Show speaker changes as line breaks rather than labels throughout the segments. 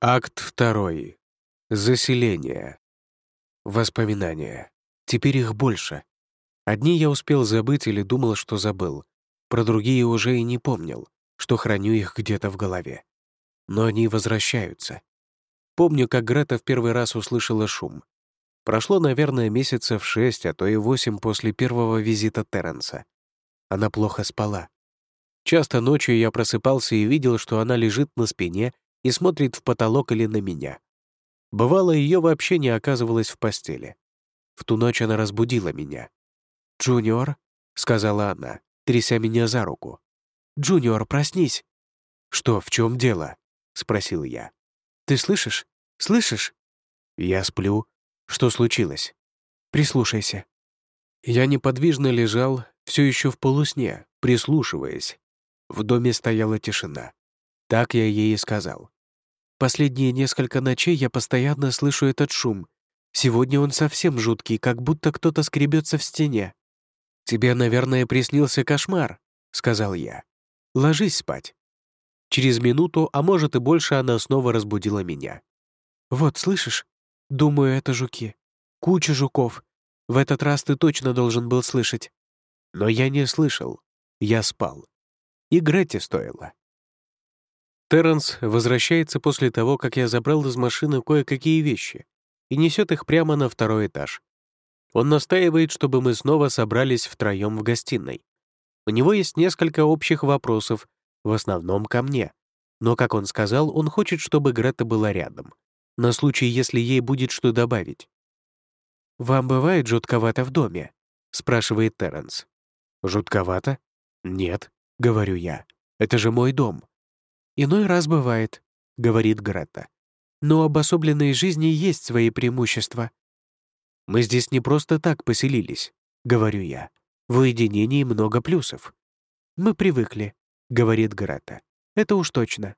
Акт второй. Заселение. Воспоминания. Теперь их больше. Одни я успел забыть или думал, что забыл. Про другие уже и не помнил, что храню их где-то в голове. Но они возвращаются. Помню, как Грета в первый раз услышала шум. Прошло, наверное, месяцев шесть, а то и восемь после первого визита Терренса. Она плохо спала. Часто ночью я просыпался и видел, что она лежит на спине и смотрит в потолок или на меня. Бывало, ее вообще не оказывалось в постели. В ту ночь она разбудила меня. «Джуниор», — сказала она, тряся меня за руку. «Джуниор, проснись!» «Что, в чем дело?» — спросил я. «Ты слышишь? Слышишь?» «Я сплю. Что случилось?» «Прислушайся». Я неподвижно лежал, все еще в полусне, прислушиваясь. В доме стояла тишина. Так я ей и сказал. Последние несколько ночей я постоянно слышу этот шум. Сегодня он совсем жуткий, как будто кто-то скребется в стене. «Тебе, наверное, приснился кошмар», — сказал я. «Ложись спать». Через минуту, а может и больше, она снова разбудила меня. «Вот, слышишь? Думаю, это жуки. Куча жуков. В этот раз ты точно должен был слышать». Но я не слышал. Я спал. И Гретте стоило. Терренс возвращается после того, как я забрал из машины кое-какие вещи и несет их прямо на второй этаж. Он настаивает, чтобы мы снова собрались втроем в гостиной. У него есть несколько общих вопросов, в основном ко мне. Но, как он сказал, он хочет, чтобы Грета была рядом, на случай, если ей будет что добавить. «Вам бывает жутковато в доме?» — спрашивает Терренс. «Жутковато? Нет», — говорю я. «Это же мой дом. «Иной раз бывает», — говорит Грета. «Но обособленной жизни есть свои преимущества». «Мы здесь не просто так поселились», — говорю я. «В уединении много плюсов». «Мы привыкли», — говорит Грета. «Это уж точно.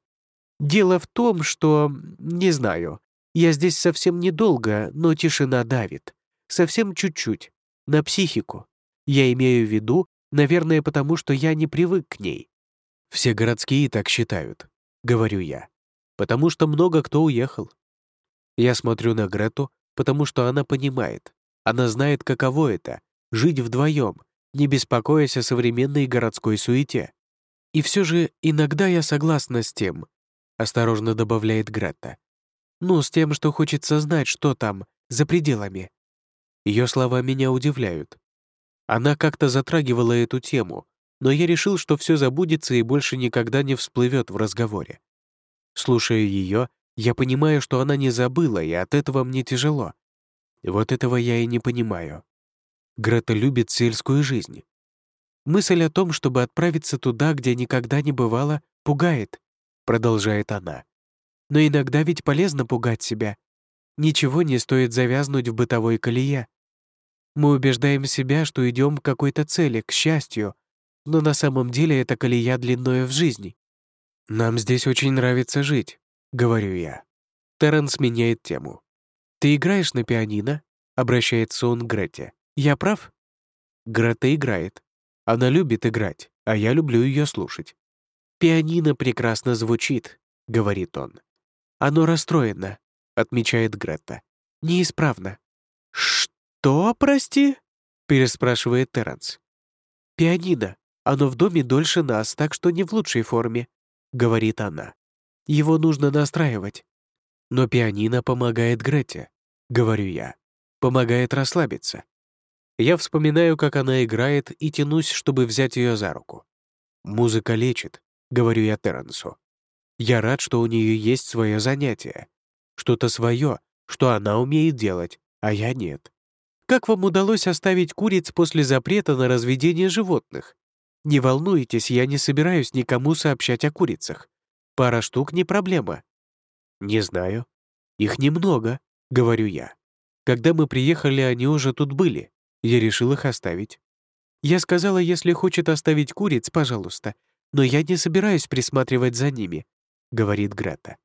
Дело в том, что... не знаю. Я здесь совсем недолго, но тишина давит. Совсем чуть-чуть. На психику. Я имею в виду, наверное, потому что я не привык к ней. Все городские так считают. — говорю я, «потому что много кто уехал». Я смотрю на Грету, потому что она понимает. Она знает, каково это — жить вдвоем, не беспокоясь о современной городской суете. «И все же иногда я согласна с тем», — осторожно добавляет Гретта. «Ну, с тем, что хочется знать, что там, за пределами». Ее слова меня удивляют. Она как-то затрагивала эту тему, но я решил, что все забудется и больше никогда не всплывет в разговоре. Слушая ее, я понимаю, что она не забыла, и от этого мне тяжело. Вот этого я и не понимаю. Грета любит сельскую жизнь. Мысль о том, чтобы отправиться туда, где никогда не бывало, пугает, продолжает она. Но иногда ведь полезно пугать себя. Ничего не стоит завязнуть в бытовой колее. Мы убеждаем себя, что идем к какой-то цели, к счастью, но на самом деле это колея длиною в жизни. «Нам здесь очень нравится жить», — говорю я. Терренс меняет тему. «Ты играешь на пианино?» — обращается он к Грете. «Я прав?» Грета играет. Она любит играть, а я люблю ее слушать. «Пианино прекрасно звучит», — говорит он. «Оно расстроено», — отмечает Грета. «Неисправно». «Что, прости?» — переспрашивает Терренс. «Пианино. Оно в доме дольше нас, так что не в лучшей форме», — говорит она. «Его нужно настраивать». «Но пианино помогает Грете», — говорю я. «Помогает расслабиться». Я вспоминаю, как она играет, и тянусь, чтобы взять ее за руку. «Музыка лечит», — говорю я Терренсу. «Я рад, что у нее есть свое занятие. Что-то свое, что она умеет делать, а я нет. Как вам удалось оставить куриц после запрета на разведение животных?» Не волнуйтесь, я не собираюсь никому сообщать о курицах. Пара штук не проблема. Не знаю. Их немного, говорю я. Когда мы приехали, они уже тут были. Я решил их оставить. Я сказала, если хочет оставить куриц, пожалуйста, но я не собираюсь присматривать за ними, говорит Грета.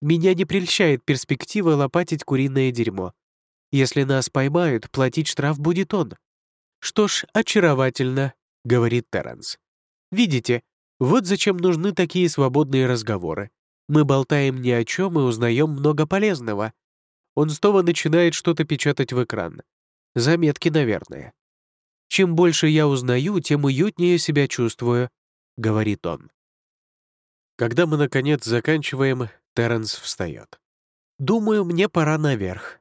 Меня не прельщает перспектива лопатить куриное дерьмо. Если нас поймают, платить штраф будет он. Что ж, очаровательно, — говорит Терренс. «Видите, вот зачем нужны такие свободные разговоры. Мы болтаем ни о чем и узнаем много полезного. Он снова начинает что-то печатать в экран. Заметки, наверное. Чем больше я узнаю, тем уютнее себя чувствую, — говорит он. Когда мы, наконец, заканчиваем, Терренс встает. «Думаю, мне пора наверх».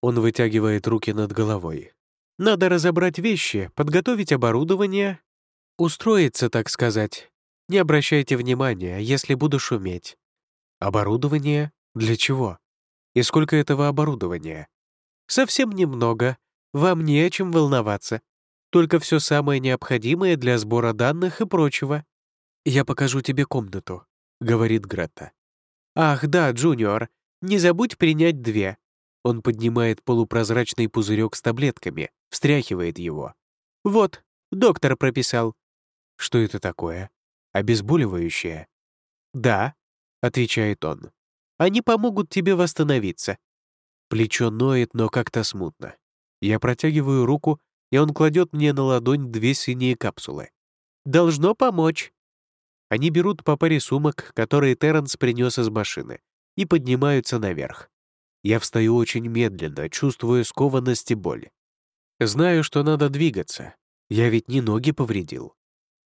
Он вытягивает руки над головой. «Надо разобрать вещи, подготовить оборудование, устроиться, так сказать. Не обращайте внимания, если буду шуметь. Оборудование? Для чего? И сколько этого оборудования? Совсем немного. Вам не о чем волноваться. Только все самое необходимое для сбора данных и прочего. Я покажу тебе комнату, говорит Гретта. Ах, да, Джуниор, не забудь принять две. Он поднимает полупрозрачный пузырек с таблетками, встряхивает его. Вот, доктор прописал. Что это такое? Обезболивающее? Да, — отвечает он. «Они помогут тебе восстановиться». Плечо ноет, но как-то смутно. Я протягиваю руку, и он кладет мне на ладонь две синие капсулы. «Должно помочь». Они берут по паре сумок, которые Терренс принес из машины, и поднимаются наверх. Я встаю очень медленно, чувствуя скованность и боль. Знаю, что надо двигаться. Я ведь не ноги повредил.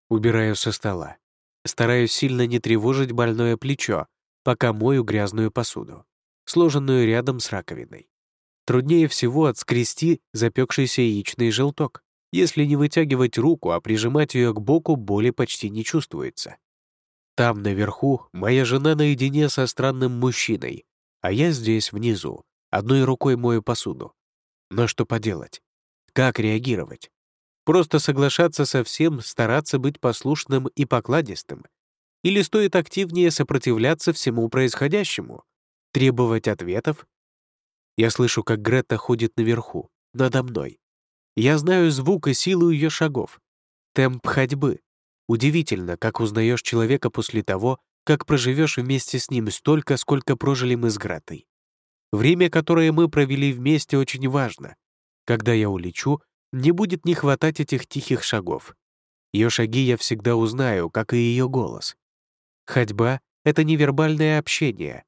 Убираю со стола. Стараюсь сильно не тревожить больное плечо, пока мою грязную посуду, сложенную рядом с раковиной. Труднее всего отскрести запекшийся яичный желток. Если не вытягивать руку, а прижимать ее к боку, боли почти не чувствуется. Там, наверху, моя жена наедине со странным мужчиной, а я здесь, внизу, одной рукой мою посуду. Но что поделать? Как реагировать? Просто соглашаться со всем, стараться быть послушным и покладистым? Или стоит активнее сопротивляться всему происходящему? Требовать ответов? Я слышу, как Грета ходит наверху, надо мной. Я знаю звук и силу ее шагов. Темп ходьбы. Удивительно, как узнаешь человека после того, как проживешь вместе с ним столько, сколько прожили мы с Гретой. Время, которое мы провели вместе, очень важно. Когда я улечу, не будет не хватать этих тихих шагов. Ее шаги я всегда узнаю, как и ее голос. Ходьба — это невербальное общение.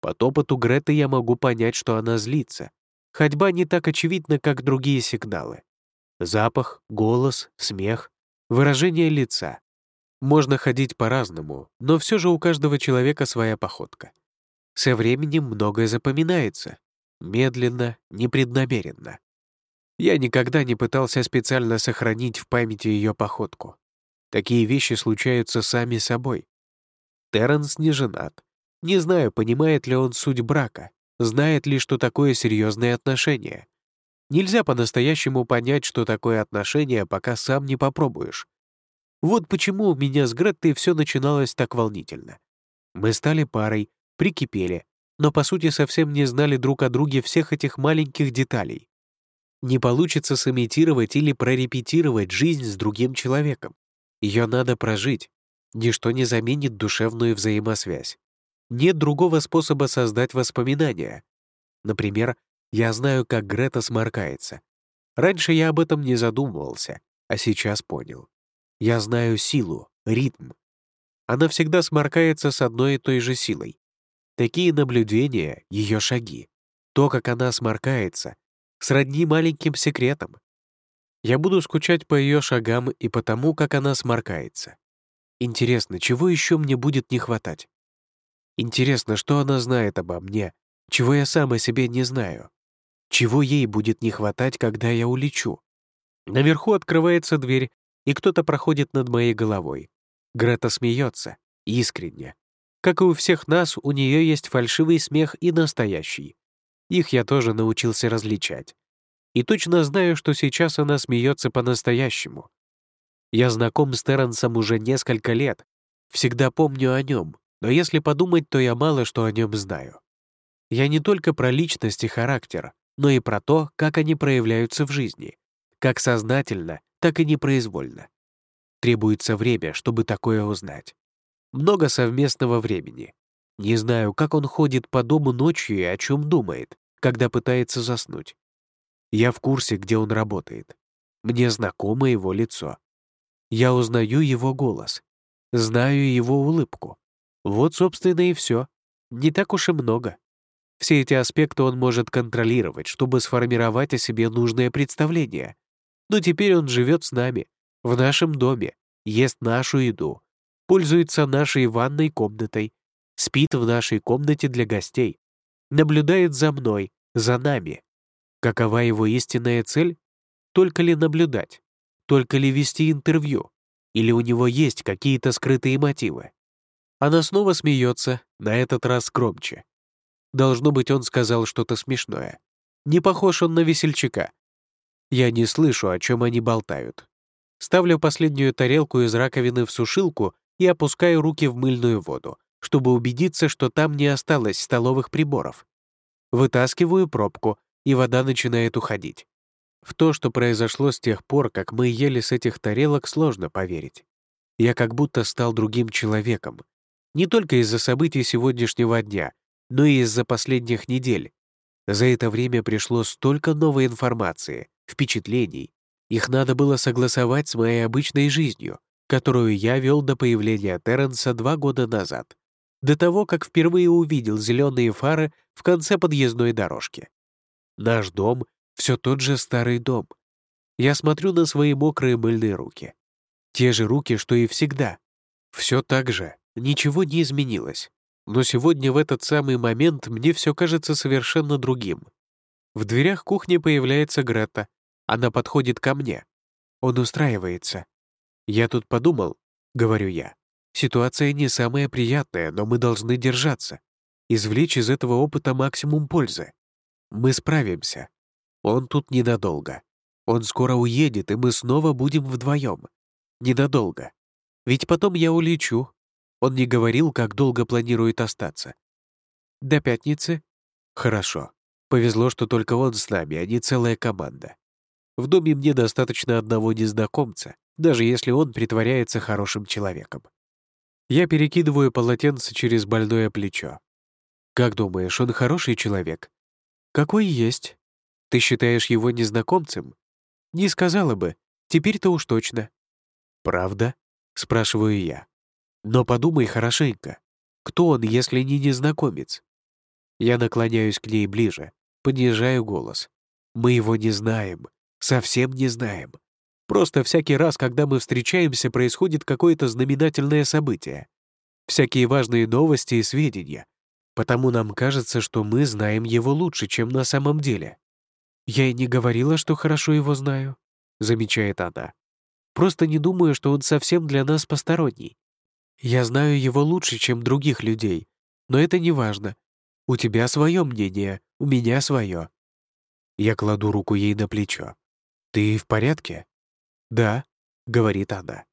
По топоту Греты я могу понять, что она злится. Ходьба не так очевидна, как другие сигналы. Запах, голос, смех, выражение лица. Можно ходить по-разному, но все же у каждого человека своя походка. Со временем многое запоминается. Медленно, непреднамеренно. Я никогда не пытался специально сохранить в памяти ее походку. Такие вещи случаются сами собой. Терренс не женат. Не знаю, понимает ли он суть брака, знает ли, что такое серьезные отношения. Нельзя по-настоящему понять, что такое отношения, пока сам не попробуешь. Вот почему у меня с Греттой все начиналось так волнительно. Мы стали парой, прикипели, но по сути совсем не знали друг о друге всех этих маленьких деталей. Не получится сымитировать или прорепетировать жизнь с другим человеком. Ее надо прожить. Ничто не заменит душевную взаимосвязь. Нет другого способа создать воспоминания. Например, я знаю, как Грета сморкается. Раньше я об этом не задумывался, а сейчас понял. Я знаю силу, ритм. Она всегда сморкается с одной и той же силой. Такие наблюдения — ее шаги. То, как она сморкается, сродни маленьким секретам. Я буду скучать по ее шагам и по тому, как она сморкается. Интересно, чего еще мне будет не хватать? Интересно, что она знает обо мне, чего я сам о себе не знаю? Чего ей будет не хватать, когда я улечу? Наверху открывается дверь, и кто-то проходит над моей головой. Грета смеется, искренне. Как и у всех нас, у нее есть фальшивый смех и настоящий. Их я тоже научился различать. И точно знаю, что сейчас она смеется по-настоящему. Я знаком с Терренсом уже несколько лет, всегда помню о нем, но если подумать, то я мало что о нем знаю. Я не только про личность и характер, но и про то, как они проявляются в жизни, как сознательно, так и непроизвольно. Требуется время, чтобы такое узнать. Много совместного времени, не знаю, как он ходит по дому ночью и о чем думает, когда пытается заснуть. Я в курсе, где он работает. Мне знакомо его лицо. Я узнаю его голос. Знаю его улыбку. Вот, собственно, и все. Не так уж и много. Все эти аспекты он может контролировать, чтобы сформировать о себе нужное представление. Но теперь он живет с нами, в нашем доме, ест нашу еду, пользуется нашей ванной комнатой, спит в нашей комнате для гостей, наблюдает за мной, за нами. Какова его истинная цель? Только ли наблюдать? Только ли вести интервью? Или у него есть какие-то скрытые мотивы? Она снова смеется, на этот раз громче. Должно быть, он сказал что-то смешное. Не похож он на весельчака. Я не слышу, о чем они болтают. Ставлю последнюю тарелку из раковины в сушилку и опускаю руки в мыльную воду, чтобы убедиться, что там не осталось столовых приборов. Вытаскиваю пробку, и вода начинает уходить. В то, что произошло с тех пор, как мы ели с этих тарелок, сложно поверить. Я как будто стал другим человеком. Не только из-за событий сегодняшнего дня, но и из-за последних недель. За это время пришло столько новой информации, впечатлений. Их надо было согласовать с моей обычной жизнью, которую я вел до появления Терренса два года назад, до того, как впервые увидел зеленые фары в конце подъездной дорожки. Наш дом — все тот же старый дом. Я смотрю на свои мокрые мыльные руки. Те же руки, что и всегда. Все так же, ничего не изменилось. Но сегодня в этот самый момент мне все кажется совершенно другим. В дверях кухни появляется Грета. Она подходит ко мне. Он устраивается. «Я тут подумал», — говорю я. «Ситуация не самая приятная, но мы должны держаться. Извлечь из этого опыта максимум пользы. Мы справимся. Он тут ненадолго. Он скоро уедет, и мы снова будем вдвоем. Ненадолго. Ведь потом я улечу, он не говорил, как долго планирует остаться. До пятницы? Хорошо. Повезло, что только он с нами, а не целая команда. В доме мне достаточно одного незнакомца, даже если он притворяется хорошим человеком. Я перекидываю полотенце через больное плечо. Как думаешь, он хороший человек? Какой есть. Ты считаешь его незнакомцем? Не сказала бы. Теперь-то уж точно. Правда? Спрашиваю я. Но подумай хорошенько. Кто он, если не незнакомец? Я наклоняюсь к ней ближе, понижаю голос. Мы его не знаем, совсем не знаем. Просто всякий раз, когда мы встречаемся, происходит какое-то знаменательное событие. Всякие важные новости и сведения. Потому нам кажется, что мы знаем его лучше, чем на самом деле. «Я и не говорила, что хорошо его знаю», — замечает она. «Просто не думаю, что он совсем для нас посторонний. Я знаю его лучше, чем других людей, но это не важно. У тебя свое мнение, у меня свое. Я кладу руку ей на плечо. «Ты в порядке?» «Да», — говорит она.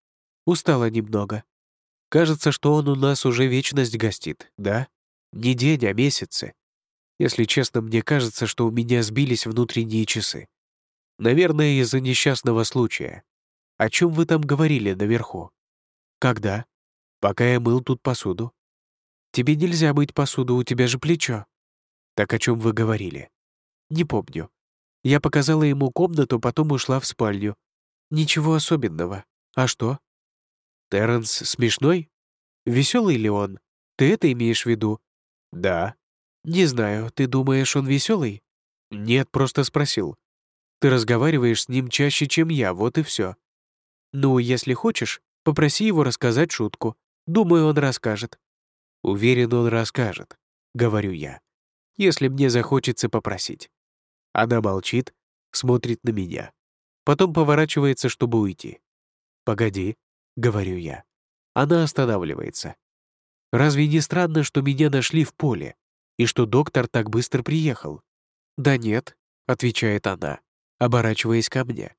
«Устала немного. Кажется, что он у нас уже вечность гостит, да? Не день, а месяцы. Если честно, мне кажется, что у меня сбились внутренние часы. Наверное, из-за несчастного случая. О чем вы там говорили наверху? Когда? пока я мыл тут посуду. Тебе нельзя быть посуду, у тебя же плечо. Так о чем вы говорили? Не помню. Я показала ему комнату, потом ушла в спальню. Ничего особенного. А что? Терренс смешной? Веселый ли он? Ты это имеешь в виду? Да. Не знаю, ты думаешь, он веселый? Нет, просто спросил. Ты разговариваешь с ним чаще, чем я, вот и все. Ну, если хочешь, попроси его рассказать шутку. Думаю, он расскажет. Уверен, он расскажет, говорю я, если мне захочется попросить. Она молчит, смотрит на меня. Потом поворачивается, чтобы уйти. «Погоди», — говорю я. Она останавливается. «Разве не странно, что меня нашли в поле, и что доктор так быстро приехал?» «Да нет», — отвечает она, оборачиваясь ко мне.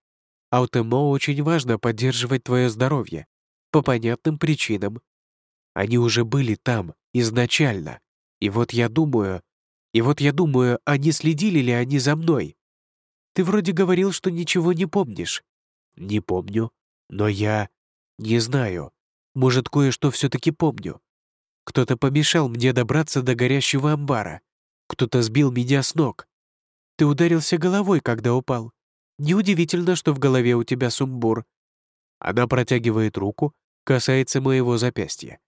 «Аутемо очень важно поддерживать твое здоровье. По понятным причинам. Они уже были там, изначально. И вот я думаю... И вот я думаю, а не следили ли они за мной? Ты вроде говорил, что ничего не помнишь. Не помню. Но я... Не знаю. Может, кое-что все-таки помню. Кто-то помешал мне добраться до горящего амбара. Кто-то сбил меня с ног. Ты ударился головой, когда упал. Неудивительно, что в голове у тебя сумбур. Она протягивает руку, касается моего запястья.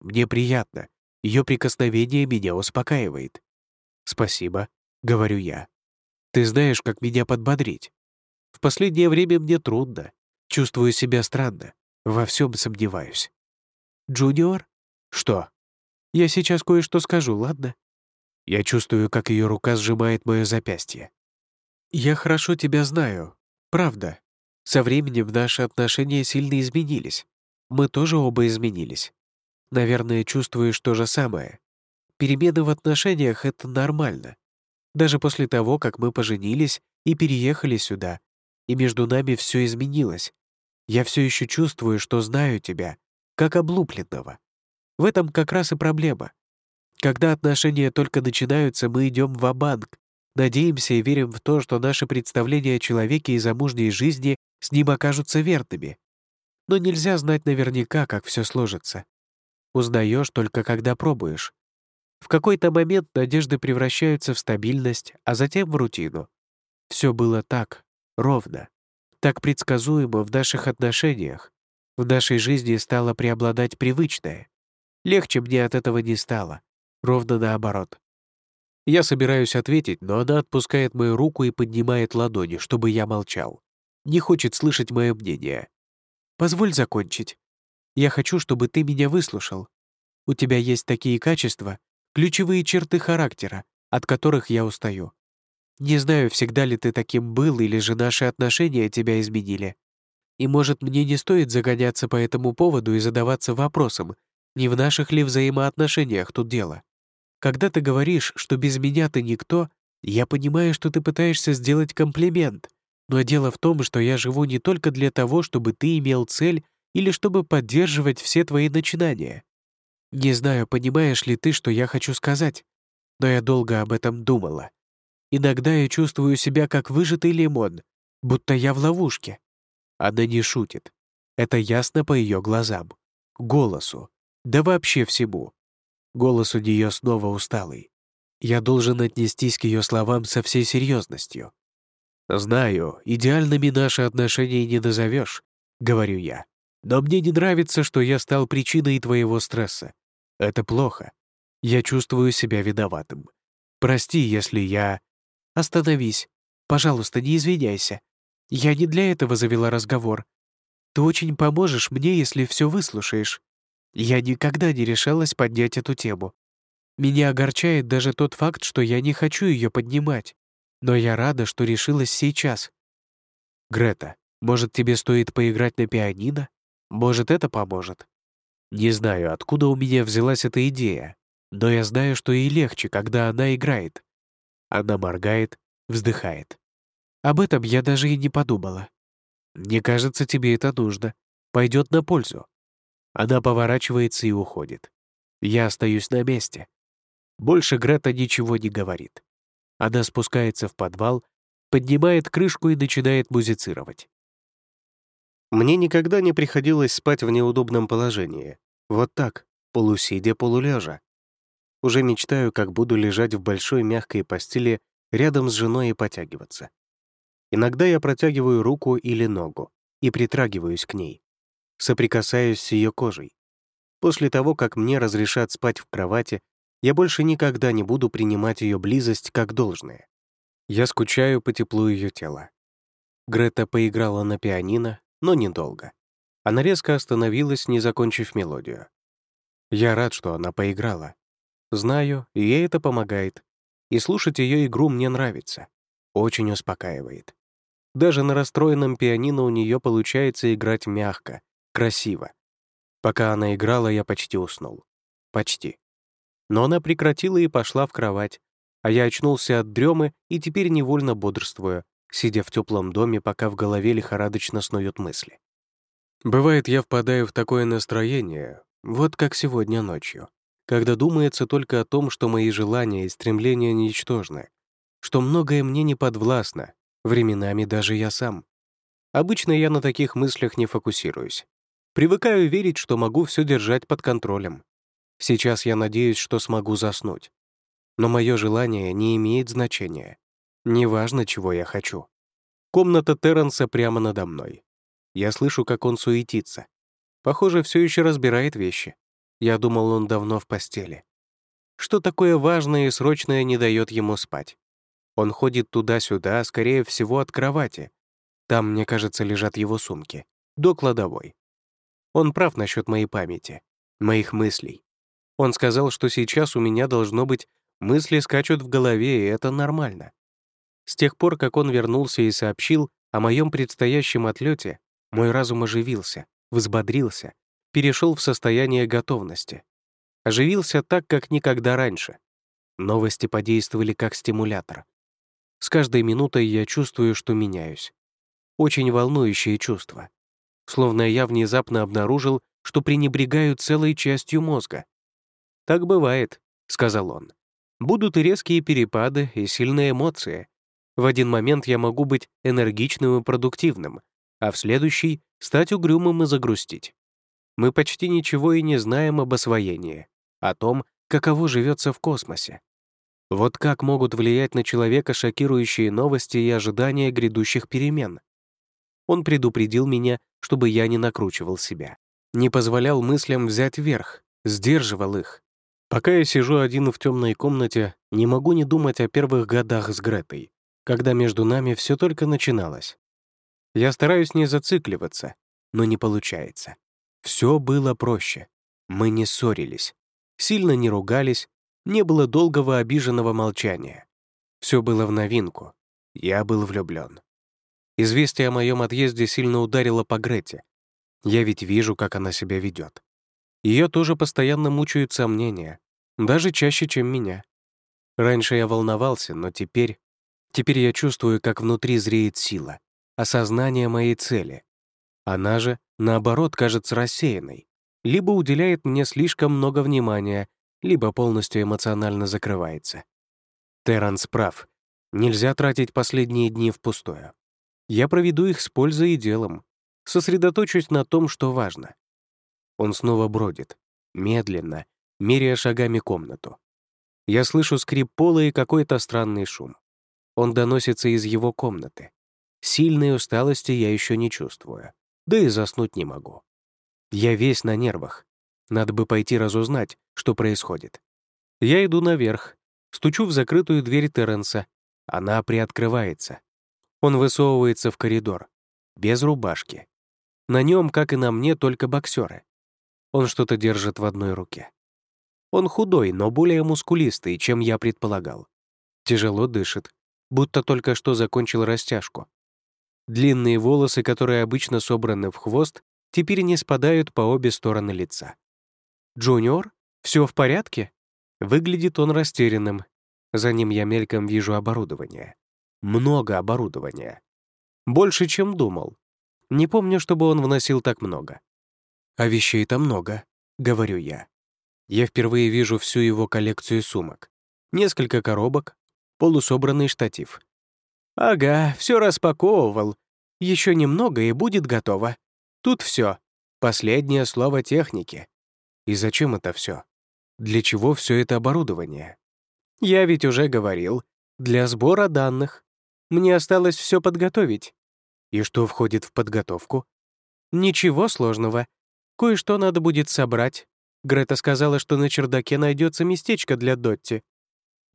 Мне приятно. Ее прикосновение меня успокаивает. «Спасибо», — говорю я. «Ты знаешь, как меня подбодрить. В последнее время мне трудно. Чувствую себя странно. Во всем сомневаюсь». «Джуниор?» «Что?» «Я сейчас кое-что скажу, ладно?» Я чувствую, как ее рука сжимает мое запястье. «Я хорошо тебя знаю. Правда. Со временем наши отношения сильно изменились. Мы тоже оба изменились. Наверное, чувствуешь то же самое. Перемены в отношениях — это нормально. Даже после того, как мы поженились и переехали сюда, и между нами все изменилось, я все еще чувствую, что знаю тебя, как облупленного. В этом как раз и проблема. Когда отношения только начинаются, мы идем в банк надеемся и верим в то, что наши представления о человеке и замужней жизни с ним окажутся верными. Но нельзя знать наверняка, как все сложится. Узнаешь только когда пробуешь. В какой-то момент надежды превращаются в стабильность, а затем в рутину. Все было так, ровно, так предсказуемо в наших отношениях. В нашей жизни стало преобладать привычное. Легче мне от этого не стало. Ровно наоборот. Я собираюсь ответить, но она отпускает мою руку и поднимает ладони, чтобы я молчал. Не хочет слышать мое мнение. «Позволь закончить. Я хочу, чтобы ты меня выслушал. У тебя есть такие качества, ключевые черты характера, от которых я устаю. Не знаю, всегда ли ты таким был, или же наши отношения тебя изменили. И, может, мне не стоит загоняться по этому поводу и задаваться вопросом, не в наших ли взаимоотношениях тут дело. Когда ты говоришь, что без меня ты никто, я понимаю, что ты пытаешься сделать комплимент, но дело в том, что я живу не только для того, чтобы ты имел цель или чтобы поддерживать все твои начинания. Не знаю, понимаешь ли ты, что я хочу сказать, но я долго об этом думала. Иногда я чувствую себя как выжатый лимон, будто я в ловушке. Она не шутит. Это ясно по ее глазам, голосу, да вообще всему. Голос у нее снова усталый. Я должен отнестись к ее словам со всей серьезностью. «Знаю, идеальными наши отношения не назовешь», — говорю я. «Но мне не нравится, что я стал причиной твоего стресса. Это плохо. Я чувствую себя виноватым. Прости, если я...» «Остановись. Пожалуйста, не извиняйся. Я не для этого завела разговор. Ты очень поможешь мне, если все выслушаешь. Я никогда не решалась поднять эту тему. Меня огорчает даже тот факт, что я не хочу ее поднимать. Но я рада, что решилась сейчас. Грета, может, тебе стоит поиграть на пианино? Может, это поможет? Не знаю, откуда у меня взялась эта идея, но я знаю, что ей легче, когда она играет. Она моргает, вздыхает. Об этом я даже и не подумала. Мне кажется, тебе это нужно. Пойдет на пользу. Она поворачивается и уходит. Я остаюсь на месте. Больше Грета ничего не говорит. Она спускается в подвал, поднимает крышку и начинает музицировать. Мне никогда не приходилось спать в неудобном положении. Вот так, полусидя, полулежа. Уже мечтаю, как буду лежать в большой мягкой постели рядом с женой и потягиваться. Иногда я протягиваю руку или ногу и притрагиваюсь к ней, соприкасаюсь с ее кожей. После того, как мне разрешат спать в кровати, я больше никогда не буду принимать ее близость как должное. Я скучаю по теплу ее тела. Грета поиграла на пианино, но недолго. Она резко остановилась, не закончив мелодию. Я рад, что она поиграла. Знаю, ей это помогает. И слушать ее игру мне нравится. Очень успокаивает. Даже на расстроенном пианино у нее получается играть мягко, красиво. Пока она играла, я почти уснул. Почти. Но она прекратила и пошла в кровать, а я очнулся от дремы и теперь невольно бодрствую, сидя в теплом доме, пока в голове лихорадочно снуют мысли. Бывает, я впадаю в такое настроение, вот как сегодня ночью, когда думается только о том, что мои желания и стремления ничтожны, что многое мне не подвластно, временами даже я сам. Обычно я на таких мыслях не фокусируюсь. Привыкаю верить, что могу все держать под контролем. Сейчас я надеюсь, что смогу заснуть. Но мое желание не имеет значения. Неважно, чего я хочу. Комната Терренса прямо надо мной. Я слышу, как он суетится. Похоже, все еще разбирает вещи. Я думал, он давно в постели. что такое важное и срочное не дает ему спать. Он ходит туда-сюда, скорее всего, от кровати. Там, мне кажется, лежат его сумки. До кладовой. Он прав насчет моей памяти, моих мыслей. Он сказал, что сейчас у меня должно быть мысли скачут в голове, и это нормально. С тех пор, как он вернулся и сообщил о моем предстоящем отлете, мой разум оживился, взбодрился, перешел в состояние готовности. Оживился так, как никогда раньше. Новости подействовали как стимулятор. С каждой минутой я чувствую, что меняюсь. Очень волнующее чувство. Словно я внезапно обнаружил, что пренебрегаю целой частью мозга. «Так бывает», — сказал он. «Будут и резкие перепады, и сильные эмоции. В один момент я могу быть энергичным и продуктивным, а в следующий — стать угрюмым и загрустить. Мы почти ничего и не знаем об освоении, о том, каково живется в космосе. Вот как могут влиять на человека шокирующие новости и ожидания грядущих перемен. Он предупредил меня, чтобы я не накручивал себя, не позволял мыслям взять верх, сдерживал их. Пока я сижу один в темной комнате, не могу не думать о первых годах с Гретой, когда между нами все только начиналось. Я стараюсь не зацикливаться, но не получается. Все было проще. Мы не ссорились, сильно не ругались, не было долгого обиженного молчания. Все было в новинку. Я был влюблен. Известие о моем отъезде сильно ударило по Грете. Я ведь вижу, как она себя ведет. Ее тоже постоянно мучают сомнения, даже чаще, чем меня. Раньше я волновался, но теперь... Теперь я чувствую, как внутри зреет сила, осознание моей цели. Она же, наоборот, кажется рассеянной, либо уделяет мне слишком много внимания, либо полностью эмоционально закрывается. Терранс прав. Нельзя тратить последние дни впустую. Я проведу их с пользой и делом. Сосредоточусь на том, что важно. Он снова бродит, медленно, меряя шагами комнату. Я слышу скрип пола и какой-то странный шум. Он доносится из его комнаты. Сильной усталости я еще не чувствую, да и заснуть не могу. Я весь на нервах. Надо бы пойти разузнать, что происходит. Я иду наверх, стучу в закрытую дверь Терренса. Она приоткрывается. Он высовывается в коридор, без рубашки. На нем, как и на мне, только боксеры. Он что-то держит в одной руке. Он худой, но более мускулистый, чем я предполагал. Тяжело дышит, будто только что закончил растяжку. Длинные волосы, которые обычно собраны в хвост, теперь не спадают по обе стороны лица. «Джуниор, все в порядке?» Выглядит он растерянным. За ним я мельком вижу оборудование. Много оборудования. Больше, чем думал. Не помню, чтобы он вносил так много. А вещей-то много, говорю я. Я впервые вижу всю его коллекцию сумок. Несколько коробок, полусобранный штатив. Ага, все распаковывал. Еще немного и будет готово. Тут все. Последнее слово техники. И зачем это все? Для чего все это оборудование? Я ведь уже говорил, для сбора данных. Мне осталось все подготовить. И что входит в подготовку? Ничего сложного. Кое-что надо будет собрать. Грета сказала, что на чердаке найдется местечко для Дотти.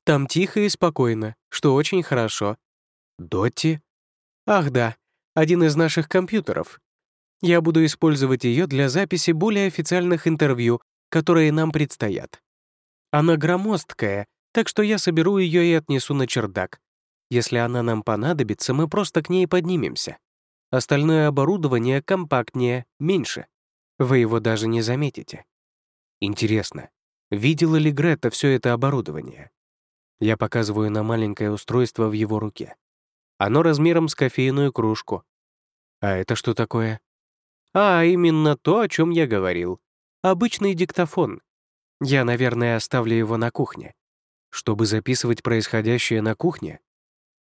Там тихо и спокойно, что очень хорошо. Дотти? Ах да, один из наших компьютеров. Я буду использовать ее для записи более официальных интервью, которые нам предстоят. Она громоздкая, так что я соберу ее и отнесу на чердак. Если она нам понадобится, мы просто к ней поднимемся. Остальное оборудование компактнее, меньше. Вы его даже не заметите. Интересно, видела ли Грета все это оборудование? Я показываю на маленькое устройство в его руке. Оно размером с кофейную кружку. А это что такое? А, именно то, о чем я говорил. Обычный диктофон. Я, наверное, оставлю его на кухне. Чтобы записывать происходящее на кухне?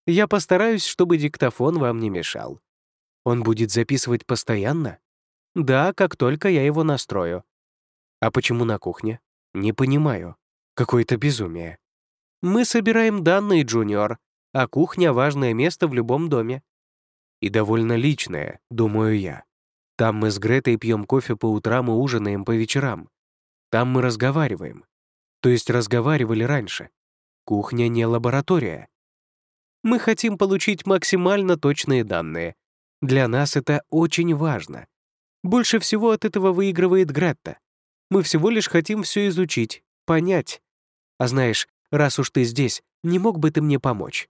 Я постараюсь, чтобы диктофон вам не мешал. Он будет записывать постоянно? Да, как только я его настрою. А почему на кухне? Не понимаю. Какое-то безумие. Мы собираем данные, Джуниор, а кухня — важное место в любом доме. И довольно личное, думаю я. Там мы с Гретой пьем кофе по утрам и ужинаем по вечерам. Там мы разговариваем. То есть разговаривали раньше. Кухня не лаборатория. Мы хотим получить максимально точные данные. Для нас это очень важно. Больше всего от этого выигрывает Гретта. Мы всего лишь хотим все изучить, понять. А знаешь, раз уж ты здесь, не мог бы ты мне помочь?»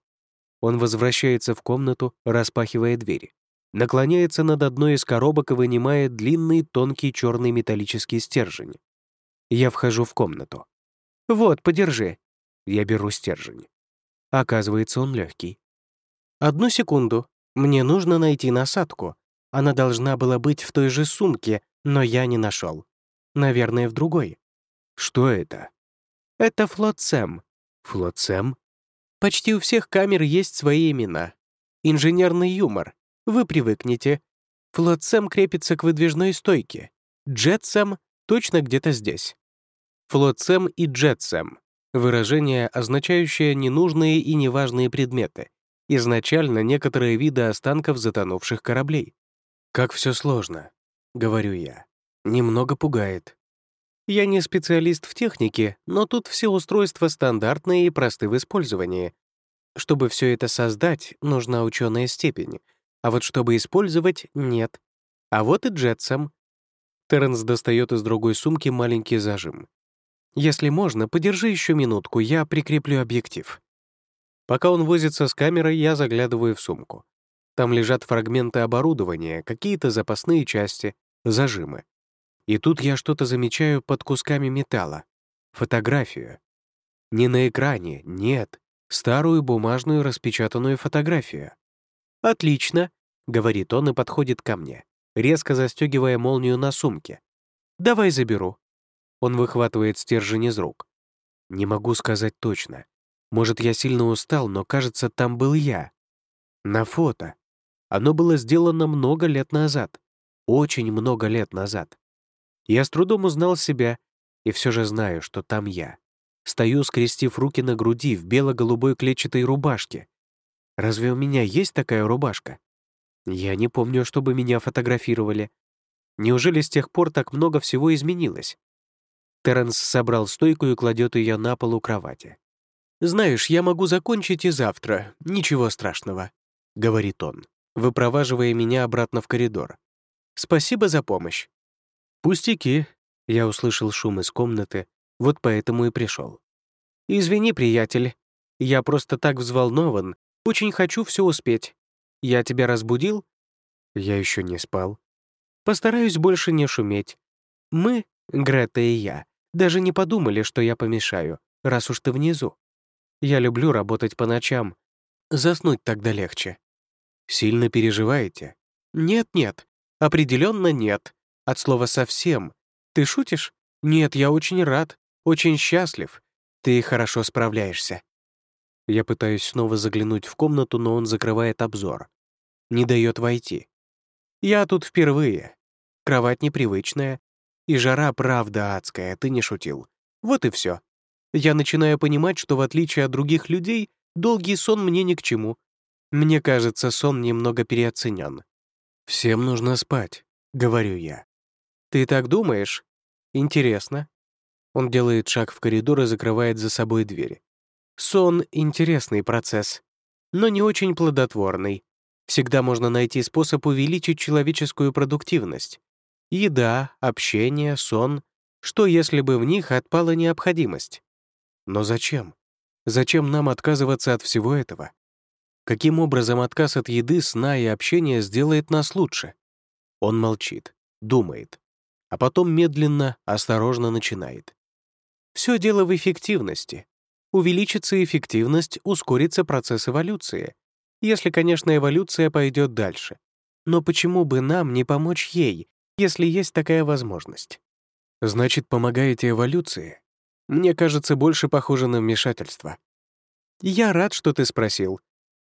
Он возвращается в комнату, распахивая двери. Наклоняется над одной из коробок и вынимает длинный тонкий черный металлический стержень. Я вхожу в комнату. «Вот, подержи». Я беру стержень. Оказывается, он легкий. «Одну секунду. Мне нужно найти насадку. Она должна была быть в той же сумке, но я не нашел. Наверное, в другой». «Что это?» «Это флотсем». «Флотсем?» Почти у всех камер есть свои имена. Инженерный юмор. Вы привыкнете. Флотсем крепится к выдвижной стойке. Джетсем точно где-то здесь. Флотсем и джетсем — выражение, означающее ненужные и неважные предметы, изначально некоторые виды останков затонувших кораблей. «Как все сложно», — говорю я. «Немного пугает». Я не специалист в технике, но тут все устройства стандартные и просты в использовании. Чтобы все это создать, нужна ученая степень, а вот чтобы использовать — нет. А вот и джетсом. Терренс достает из другой сумки маленький зажим. «Если можно, подержи еще минутку, я прикреплю объектив». Пока он возится с камерой, я заглядываю в сумку. Там лежат фрагменты оборудования, какие-то запасные части, зажимы. И тут я что-то замечаю под кусками металла. Фотографию. Не на экране, нет. Старую бумажную распечатанную фотографию. «Отлично», — говорит он и подходит ко мне, резко застегивая молнию на сумке. «Давай заберу». Он выхватывает стержень из рук. Не могу сказать точно. Может, я сильно устал, но, кажется, там был я. На фото. Оно было сделано много лет назад. Очень много лет назад. Я с трудом узнал себя, и все же знаю, что там я. Стою, скрестив руки на груди в бело-голубой клетчатой рубашке. Разве у меня есть такая рубашка? Я не помню, чтобы меня фотографировали. Неужели с тех пор так много всего изменилось? Терренс собрал стойку и кладет ее на пол у кровати. «Знаешь, я могу закончить и завтра, ничего страшного», — говорит он, выпроваживая меня обратно в коридор. «Спасибо за помощь». «Пустяки», — я услышал шум из комнаты, вот поэтому и пришел. «Извини, приятель, я просто так взволнован, очень хочу все успеть. Я тебя разбудил?» Я еще не спал. Постараюсь больше не шуметь. Мы, Грета и я, даже не подумали, что я помешаю, раз уж ты внизу. Я люблю работать по ночам. Заснуть тогда легче. Сильно переживаете? Нет-нет, определенно нет. От слова «совсем». Ты шутишь? Нет, я очень рад, очень счастлив. Ты хорошо справляешься. Я пытаюсь снова заглянуть в комнату, но он закрывает обзор. Не дает войти. Я тут впервые. Кровать непривычная. И жара правда адская, ты не шутил. Вот и все. Я начинаю понимать, что в отличие от других людей, долгий сон мне ни к чему. Мне кажется, сон немного переоценен. «Всем нужно спать», — говорю я. «Ты так думаешь? Интересно». Он делает шаг в коридор и закрывает за собой дверь. Сон — интересный процесс, но не очень плодотворный. Всегда можно найти способ увеличить человеческую продуктивность. Еда, общение, сон. Что, если бы в них отпала необходимость? Но зачем? Зачем нам отказываться от всего этого? Каким образом отказ от еды, сна и общения сделает нас лучше? Он молчит, думает, а потом медленно, осторожно начинает. Все дело в эффективности. Увеличится эффективность, ускорится процесс эволюции. Если, конечно, эволюция пойдет дальше. Но почему бы нам не помочь ей, если есть такая возможность? Значит, помогаете эволюции? Мне кажется, больше похоже на вмешательство. Я рад, что ты спросил.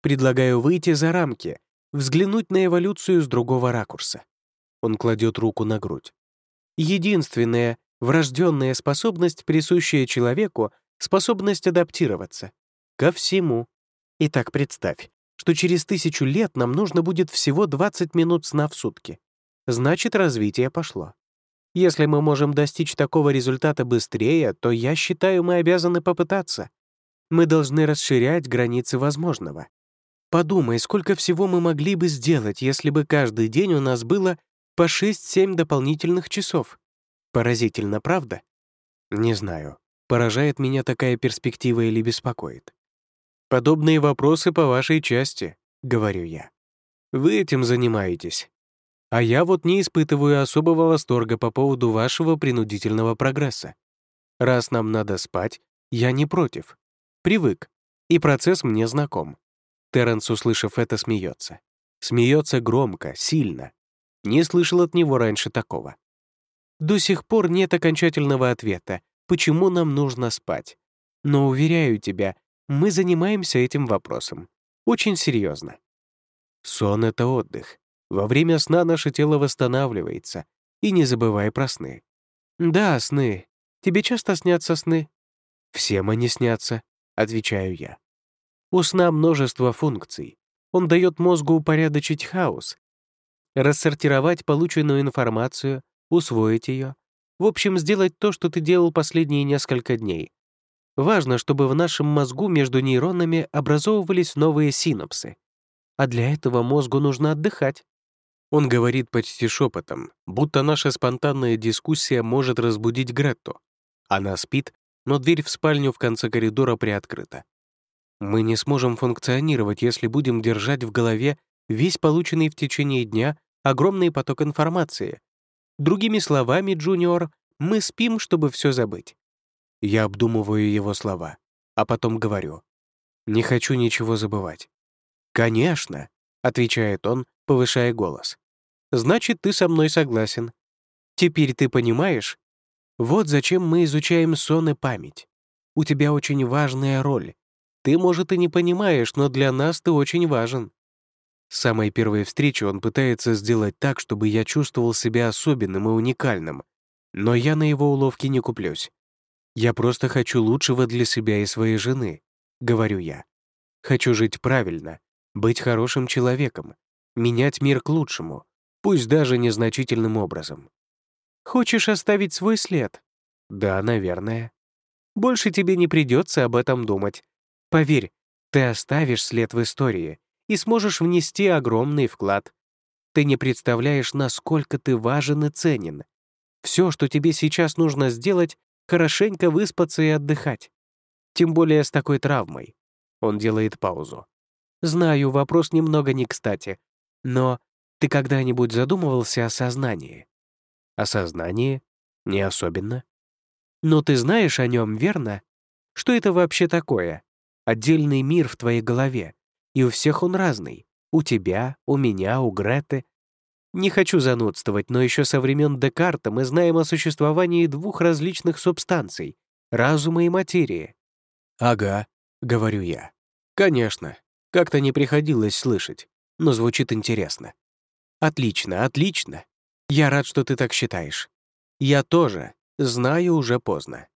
Предлагаю выйти за рамки, взглянуть на эволюцию с другого ракурса. Он кладет руку на грудь. Единственная врожденная способность, присущая человеку, способность адаптироваться. Ко всему. Итак, представь, что через тысячу лет нам нужно будет всего 20 минут сна в сутки. Значит, развитие пошло. Если мы можем достичь такого результата быстрее, то я считаю, мы обязаны попытаться. Мы должны расширять границы возможного. Подумай, сколько всего мы могли бы сделать, если бы каждый день у нас было по 6-7 дополнительных часов. Поразительно, правда? Не знаю, поражает меня такая перспектива или беспокоит. Подобные вопросы по вашей части, говорю я. Вы этим занимаетесь. А я вот не испытываю особого восторга по поводу вашего принудительного прогресса. Раз нам надо спать, я не против. Привык. И процесс мне знаком. Терренс, услышав это, смеется. Смеется громко, сильно. Не слышал от него раньше такого. До сих пор нет окончательного ответа, почему нам нужно спать. Но, уверяю тебя, мы занимаемся этим вопросом. Очень серьезно. Сон — это отдых. Во время сна наше тело восстанавливается. И не забывай про сны. Да, сны. Тебе часто снятся сны? Всем они снятся, отвечаю я. У сна множество функций. Он дает мозгу упорядочить хаос, рассортировать полученную информацию, усвоить ее. В общем, сделать то, что ты делал последние несколько дней. Важно, чтобы в нашем мозгу между нейронами образовывались новые синапсы. А для этого мозгу нужно отдыхать. Он говорит почти шепотом, будто наша спонтанная дискуссия может разбудить Гретту. Она спит, но дверь в спальню в конце коридора приоткрыта. Мы не сможем функционировать, если будем держать в голове весь полученный в течение дня огромный поток информации. Другими словами, Джуниор, мы спим, чтобы все забыть. Я обдумываю его слова, а потом говорю. Не хочу ничего забывать. «Конечно», — отвечает он, повышая голос. «Значит, ты со мной согласен. Теперь ты понимаешь? Вот зачем мы изучаем сон и память. У тебя очень важная роль. Ты, может, и не понимаешь, но для нас ты очень важен». С самой первой встречи он пытается сделать так, чтобы я чувствовал себя особенным и уникальным, но я на его уловки не куплюсь. «Я просто хочу лучшего для себя и своей жены», — говорю я. «Хочу жить правильно, быть хорошим человеком, менять мир к лучшему, пусть даже незначительным образом. Хочешь оставить свой след? Да, наверное. Больше тебе не придется об этом думать. Поверь, ты оставишь след в истории и сможешь внести огромный вклад. Ты не представляешь, насколько ты важен и ценен. Все, что тебе сейчас нужно сделать, хорошенько выспаться и отдыхать. Тем более с такой травмой. Он делает паузу. Знаю, вопрос немного не кстати, но ты когда-нибудь задумывался о сознании? О сознании? Не особенно. Но ты знаешь о нем, верно? Что это вообще такое? Отдельный мир в твоей голове. И у всех он разный. У тебя, у меня, у Греты. Не хочу занудствовать, но еще со времен Декарта мы знаем о существовании двух различных субстанций — разума и материи. «Ага», — говорю я. «Конечно, как-то не приходилось слышать, но звучит интересно. Отлично, отлично. Я рад, что ты так считаешь. Я тоже. Знаю уже поздно.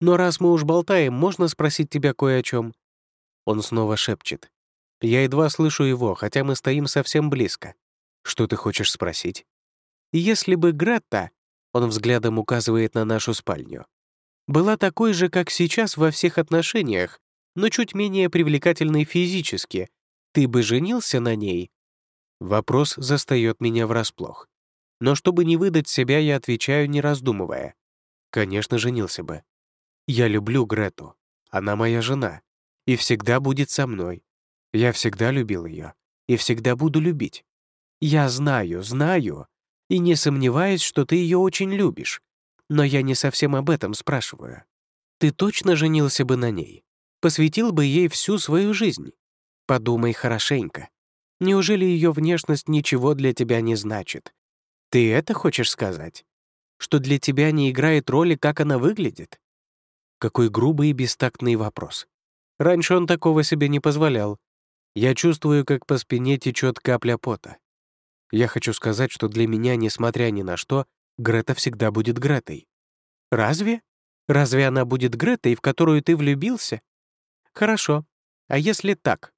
Но раз мы уж болтаем, можно спросить тебя кое о чем? Он снова шепчет. Я едва слышу его, хотя мы стоим совсем близко. Что ты хочешь спросить? Если бы Гретта, он взглядом указывает на нашу спальню, была такой же, как сейчас во всех отношениях, но чуть менее привлекательной физически, ты бы женился на ней? Вопрос застаёт меня врасплох. Но чтобы не выдать себя, я отвечаю, не раздумывая. Конечно, женился бы. Я люблю Грету. Она моя жена. И всегда будет со мной. Я всегда любил ее. И всегда буду любить. Я знаю, знаю. И не сомневаюсь, что ты ее очень любишь. Но я не совсем об этом спрашиваю. Ты точно женился бы на ней? посвятил бы ей всю свою жизнь. Подумай хорошенько. Неужели ее внешность ничего для тебя не значит? Ты это хочешь сказать? Что для тебя не играет роли, как она выглядит? Какой грубый и бестактный вопрос. Раньше он такого себе не позволял. Я чувствую, как по спине течет капля пота. Я хочу сказать, что для меня, несмотря ни на что, Грета всегда будет Гретой. Разве? Разве она будет Гретой, в которую ты влюбился? Хорошо. А если так?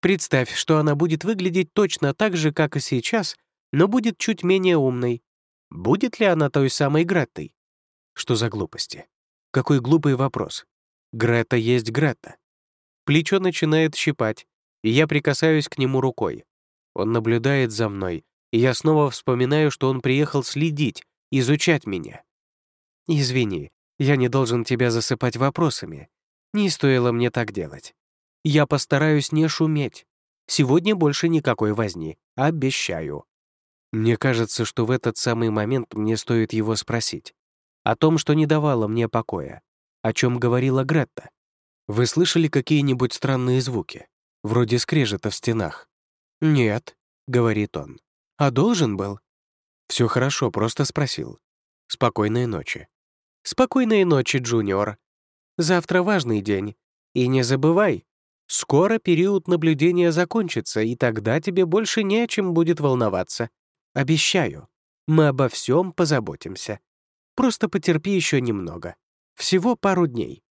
Представь, что она будет выглядеть точно так же, как и сейчас, но будет чуть менее умной. Будет ли она той самой Греттой? Что за глупости? Какой глупый вопрос. Грета есть Грета. Плечо начинает щипать, и я прикасаюсь к нему рукой. Он наблюдает за мной, и я снова вспоминаю, что он приехал следить, изучать меня. «Извини, я не должен тебя засыпать вопросами. Не стоило мне так делать. Я постараюсь не шуметь. Сегодня больше никакой возни, обещаю». Мне кажется, что в этот самый момент мне стоит его спросить. О том, что не давало мне покоя. О чем говорила Гретта. Вы слышали какие-нибудь странные звуки? Вроде скрежета в стенах. «Нет», — говорит он. «А должен был?» Все хорошо, просто спросил. Спокойной ночи. Спокойной ночи, Джуниор. Завтра важный день. И не забывай, скоро период наблюдения закончится, и тогда тебе больше не о чем будет волноваться. Обещаю, мы обо всем позаботимся. Просто потерпи еще немного. Всего пару дней.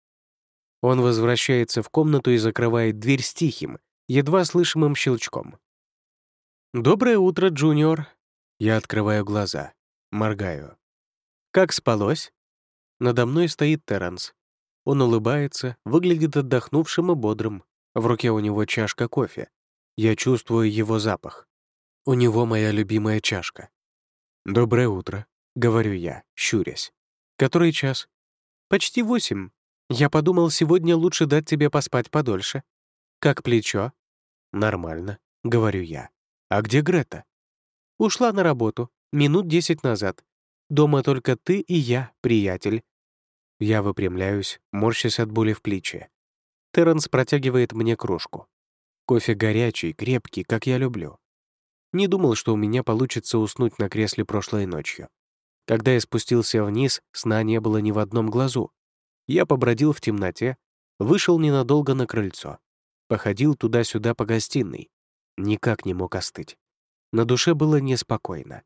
Он возвращается в комнату и закрывает дверь с тихим, едва слышимым щелчком. «Доброе утро, Джуниор». Я открываю глаза, моргаю. «Как спалось?» Надо мной стоит Терренс. Он улыбается, выглядит отдохнувшим и бодрым. В руке у него чашка кофе. Я чувствую его запах. У него моя любимая чашка. «Доброе утро», — говорю я, щурясь. «Который час?» «Почти восемь. Я подумал, сегодня лучше дать тебе поспать подольше. Как плечо?» «Нормально», — говорю я. «А где Грета?» «Ушла на работу. Минут десять назад. Дома только ты и я, приятель. Я выпрямляюсь, морщась от боли в плече. Терренс протягивает мне кружку. Кофе горячий, крепкий, как я люблю. Не думал, что у меня получится уснуть на кресле прошлой ночью. Когда я спустился вниз, сна не было ни в одном глазу. Я побродил в темноте, вышел ненадолго на крыльцо. Походил туда-сюда по гостиной. Никак не мог остыть. На душе было неспокойно.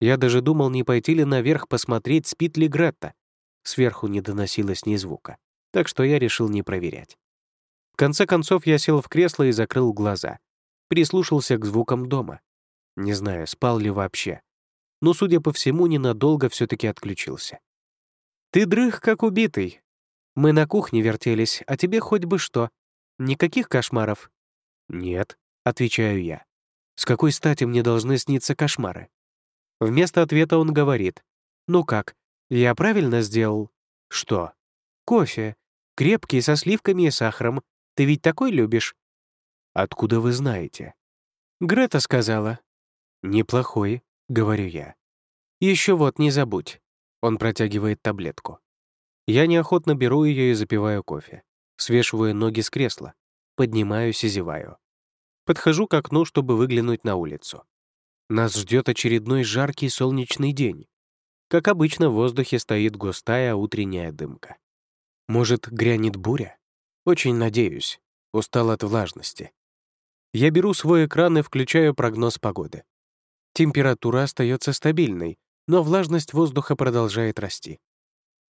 Я даже думал, не пойти ли наверх посмотреть, спит ли Гретта, Сверху не доносилось ни звука, так что я решил не проверять. В конце концов я сел в кресло и закрыл глаза. Прислушался к звукам дома. Не знаю, спал ли вообще. Но, судя по всему, ненадолго все таки отключился. «Ты дрых, как убитый. Мы на кухне вертелись, а тебе хоть бы что. Никаких кошмаров?» «Нет», — отвечаю я. «С какой стати мне должны сниться кошмары?» Вместо ответа он говорит. «Ну как, я правильно сделал? Что? Кофе. Крепкий, со сливками и сахаром. Ты ведь такой любишь? Откуда вы знаете? Грета сказала. Неплохой, говорю я. Еще вот, не забудь. Он протягивает таблетку. Я неохотно беру ее и запиваю кофе. Свешиваю ноги с кресла. Поднимаюсь и зеваю. Подхожу к окну, чтобы выглянуть на улицу. Нас ждет очередной жаркий солнечный день. Как обычно, в воздухе стоит густая утренняя дымка. Может, грянет буря? Очень надеюсь. Устал от влажности. Я беру свой экран и включаю прогноз погоды. Температура остается стабильной, но влажность воздуха продолжает расти.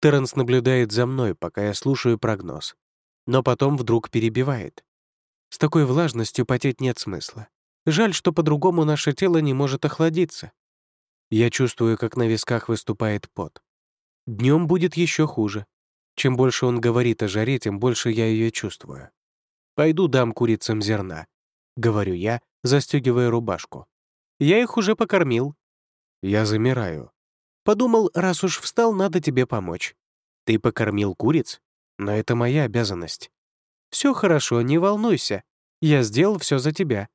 Терренс наблюдает за мной, пока я слушаю прогноз. Но потом вдруг перебивает. С такой влажностью потеть нет смысла. Жаль, что по-другому наше тело не может охладиться. Я чувствую, как на висках выступает пот. Днем будет еще хуже. Чем больше он говорит о жаре, тем больше я ее чувствую. «Пойду дам курицам зерна», — говорю я, застегивая рубашку. «Я их уже покормил». Я замираю. Подумал, раз уж встал, надо тебе помочь. Ты покормил куриц? Но это моя обязанность. Все хорошо, не волнуйся. Я сделал все за тебя.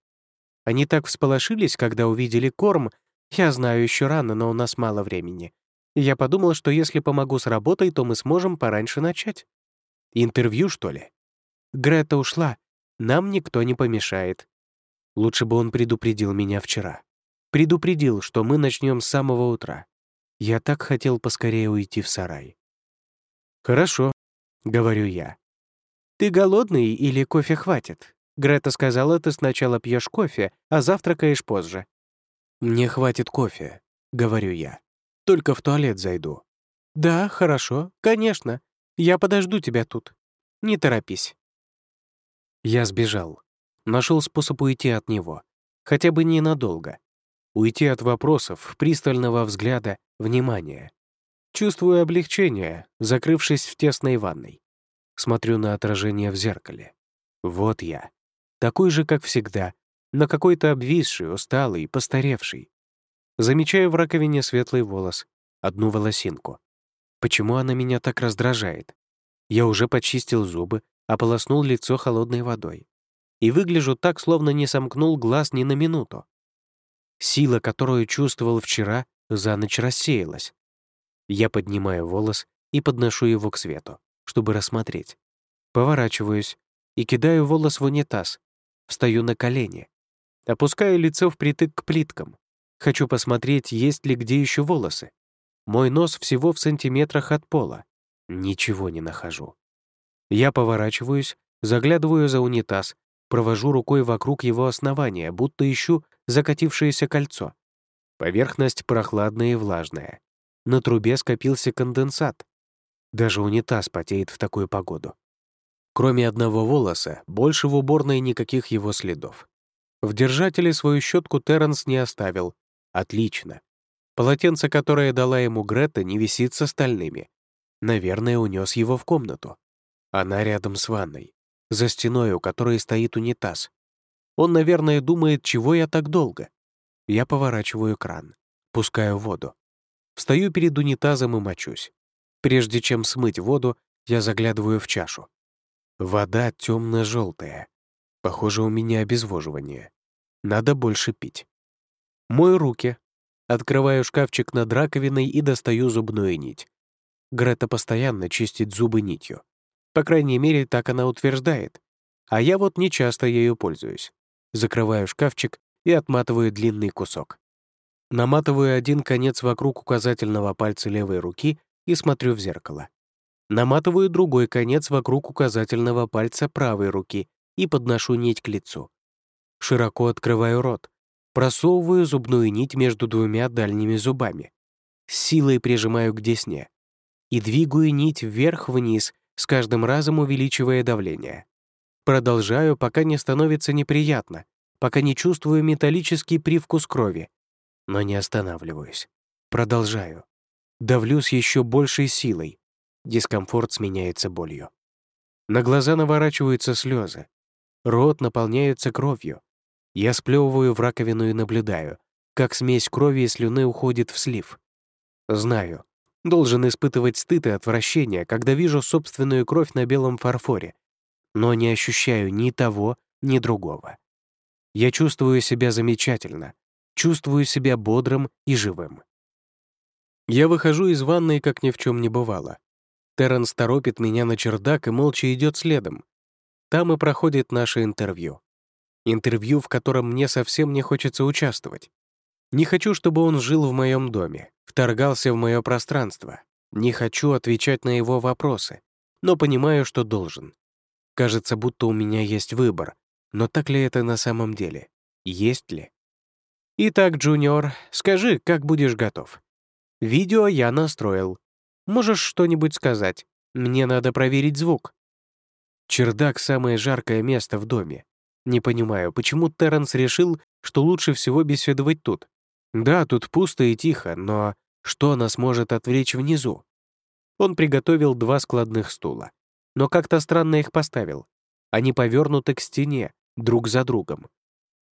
Они так всполошились, когда увидели корм, я знаю, еще рано, но у нас мало времени. я подумала, что если помогу с работой, то мы сможем пораньше начать. Интервью, что ли? Грета ушла. Нам никто не помешает. Лучше бы он предупредил меня вчера. Предупредил, что мы начнем с самого утра. Я так хотел поскорее уйти в сарай. «Хорошо», — говорю я. «Ты голодный или кофе хватит?» Грета сказала, ты сначала пьешь кофе, а завтракаешь позже. «Мне хватит кофе», — говорю я. «Только в туалет зайду». «Да, хорошо, конечно. Я подожду тебя тут. Не торопись». Я сбежал. Нашел способ уйти от него. Хотя бы ненадолго. Уйти от вопросов, пристального взгляда, внимания. Чувствую облегчение, закрывшись в тесной ванной. Смотрю на отражение в зеркале. Вот я. Такой же, как всегда, но какой-то обвисший, усталый, постаревший. Замечаю в раковине светлый волос, одну волосинку. Почему она меня так раздражает? Я уже почистил зубы, ополоснул лицо холодной водой. И выгляжу так, словно не сомкнул глаз ни на минуту. Сила, которую чувствовал вчера, за ночь рассеялась. Я поднимаю волос и подношу его к свету, чтобы рассмотреть. Поворачиваюсь и кидаю волос в унитаз. Встаю на колени. Опускаю лицо впритык к плиткам. Хочу посмотреть, есть ли где еще волосы. Мой нос всего в сантиметрах от пола. Ничего не нахожу. Я поворачиваюсь, заглядываю за унитаз, провожу рукой вокруг его основания, будто ищу закатившееся кольцо. Поверхность прохладная и влажная. На трубе скопился конденсат. Даже унитаз потеет в такую погоду. Кроме одного волоса, больше в уборной никаких его следов. В держателе свою щетку Терренс не оставил. Отлично. Полотенце, которое дала ему Грета, не висит с остальными. Наверное, унес его в комнату. Она рядом с ванной, за стеной, у которой стоит унитаз. Он, наверное, думает, чего я так долго. Я поворачиваю кран, пускаю воду. Встаю перед унитазом и мочусь. Прежде чем смыть воду, я заглядываю в чашу. Вода темно-желтая. Похоже, у меня обезвоживание. Надо больше пить. Мою руки. Открываю шкафчик над раковиной и достаю зубную нить. Грета постоянно чистит зубы нитью. По крайней мере, так она утверждает. А я вот не часто ею пользуюсь. Закрываю шкафчик и отматываю длинный кусок. Наматываю один конец вокруг указательного пальца левой руки и смотрю в зеркало. Наматываю другой конец вокруг указательного пальца правой руки и подношу нить к лицу. Широко открываю рот, просовываю зубную нить между двумя дальними зубами. С силой прижимаю к десне и двигаю нить вверх-вниз, с каждым разом увеличивая давление. Продолжаю, пока не становится неприятно, пока не чувствую металлический привкус крови, но не останавливаюсь. Продолжаю. Давлю с еще большей силой. Дискомфорт сменяется болью. На глаза наворачиваются слезы. Рот наполняется кровью. Я сплевываю в раковину и наблюдаю, как смесь крови и слюны уходит в слив. Знаю, должен испытывать стыд и отвращение, когда вижу собственную кровь на белом фарфоре, но не ощущаю ни того, ни другого. Я чувствую себя замечательно, чувствую себя бодрым и живым. Я выхожу из ванной, как ни в чем не бывало. Терренс торопит меня на чердак и молча идет следом. Там и проходит наше интервью. Интервью, в котором мне совсем не хочется участвовать. Не хочу, чтобы он жил в моем доме, вторгался в мое пространство. Не хочу отвечать на его вопросы, но понимаю, что должен. Кажется, будто у меня есть выбор, но так ли это на самом деле? Есть ли? Итак, Джуниор, скажи, как будешь готов? Видео я настроил. Можешь что-нибудь сказать? Мне надо проверить звук. Чердак — самое жаркое место в доме. Не понимаю, почему Терренс решил, что лучше всего беседовать тут. Да, тут пусто и тихо, но что нас может отвлечь внизу? Он приготовил два складных стула, но как-то странно их поставил. Они повернуты к стене, друг за другом.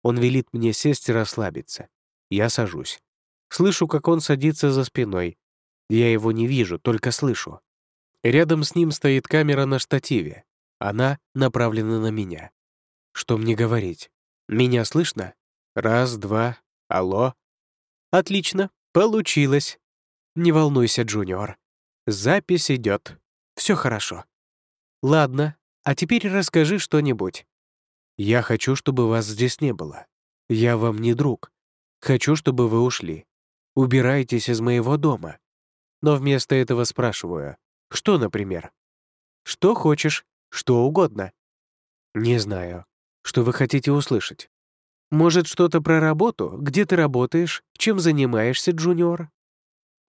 Он велит мне сесть и расслабиться. Я сажусь. Слышу, как он садится за спиной. Я его не вижу, только слышу. Рядом с ним стоит камера на штативе. Она направлена на меня. Что мне говорить? Меня слышно? Раз, два. Алло? Отлично, получилось. Не волнуйся, Джуниор. Запись идет. Все хорошо. Ладно, а теперь расскажи что-нибудь. Я хочу, чтобы вас здесь не было. Я вам не друг. Хочу, чтобы вы ушли. Убирайтесь из моего дома. Но вместо этого спрашиваю, что, например? Что хочешь, что угодно. Не знаю. Что вы хотите услышать? Может, что-то про работу? Где ты работаешь? Чем занимаешься, Джуниор?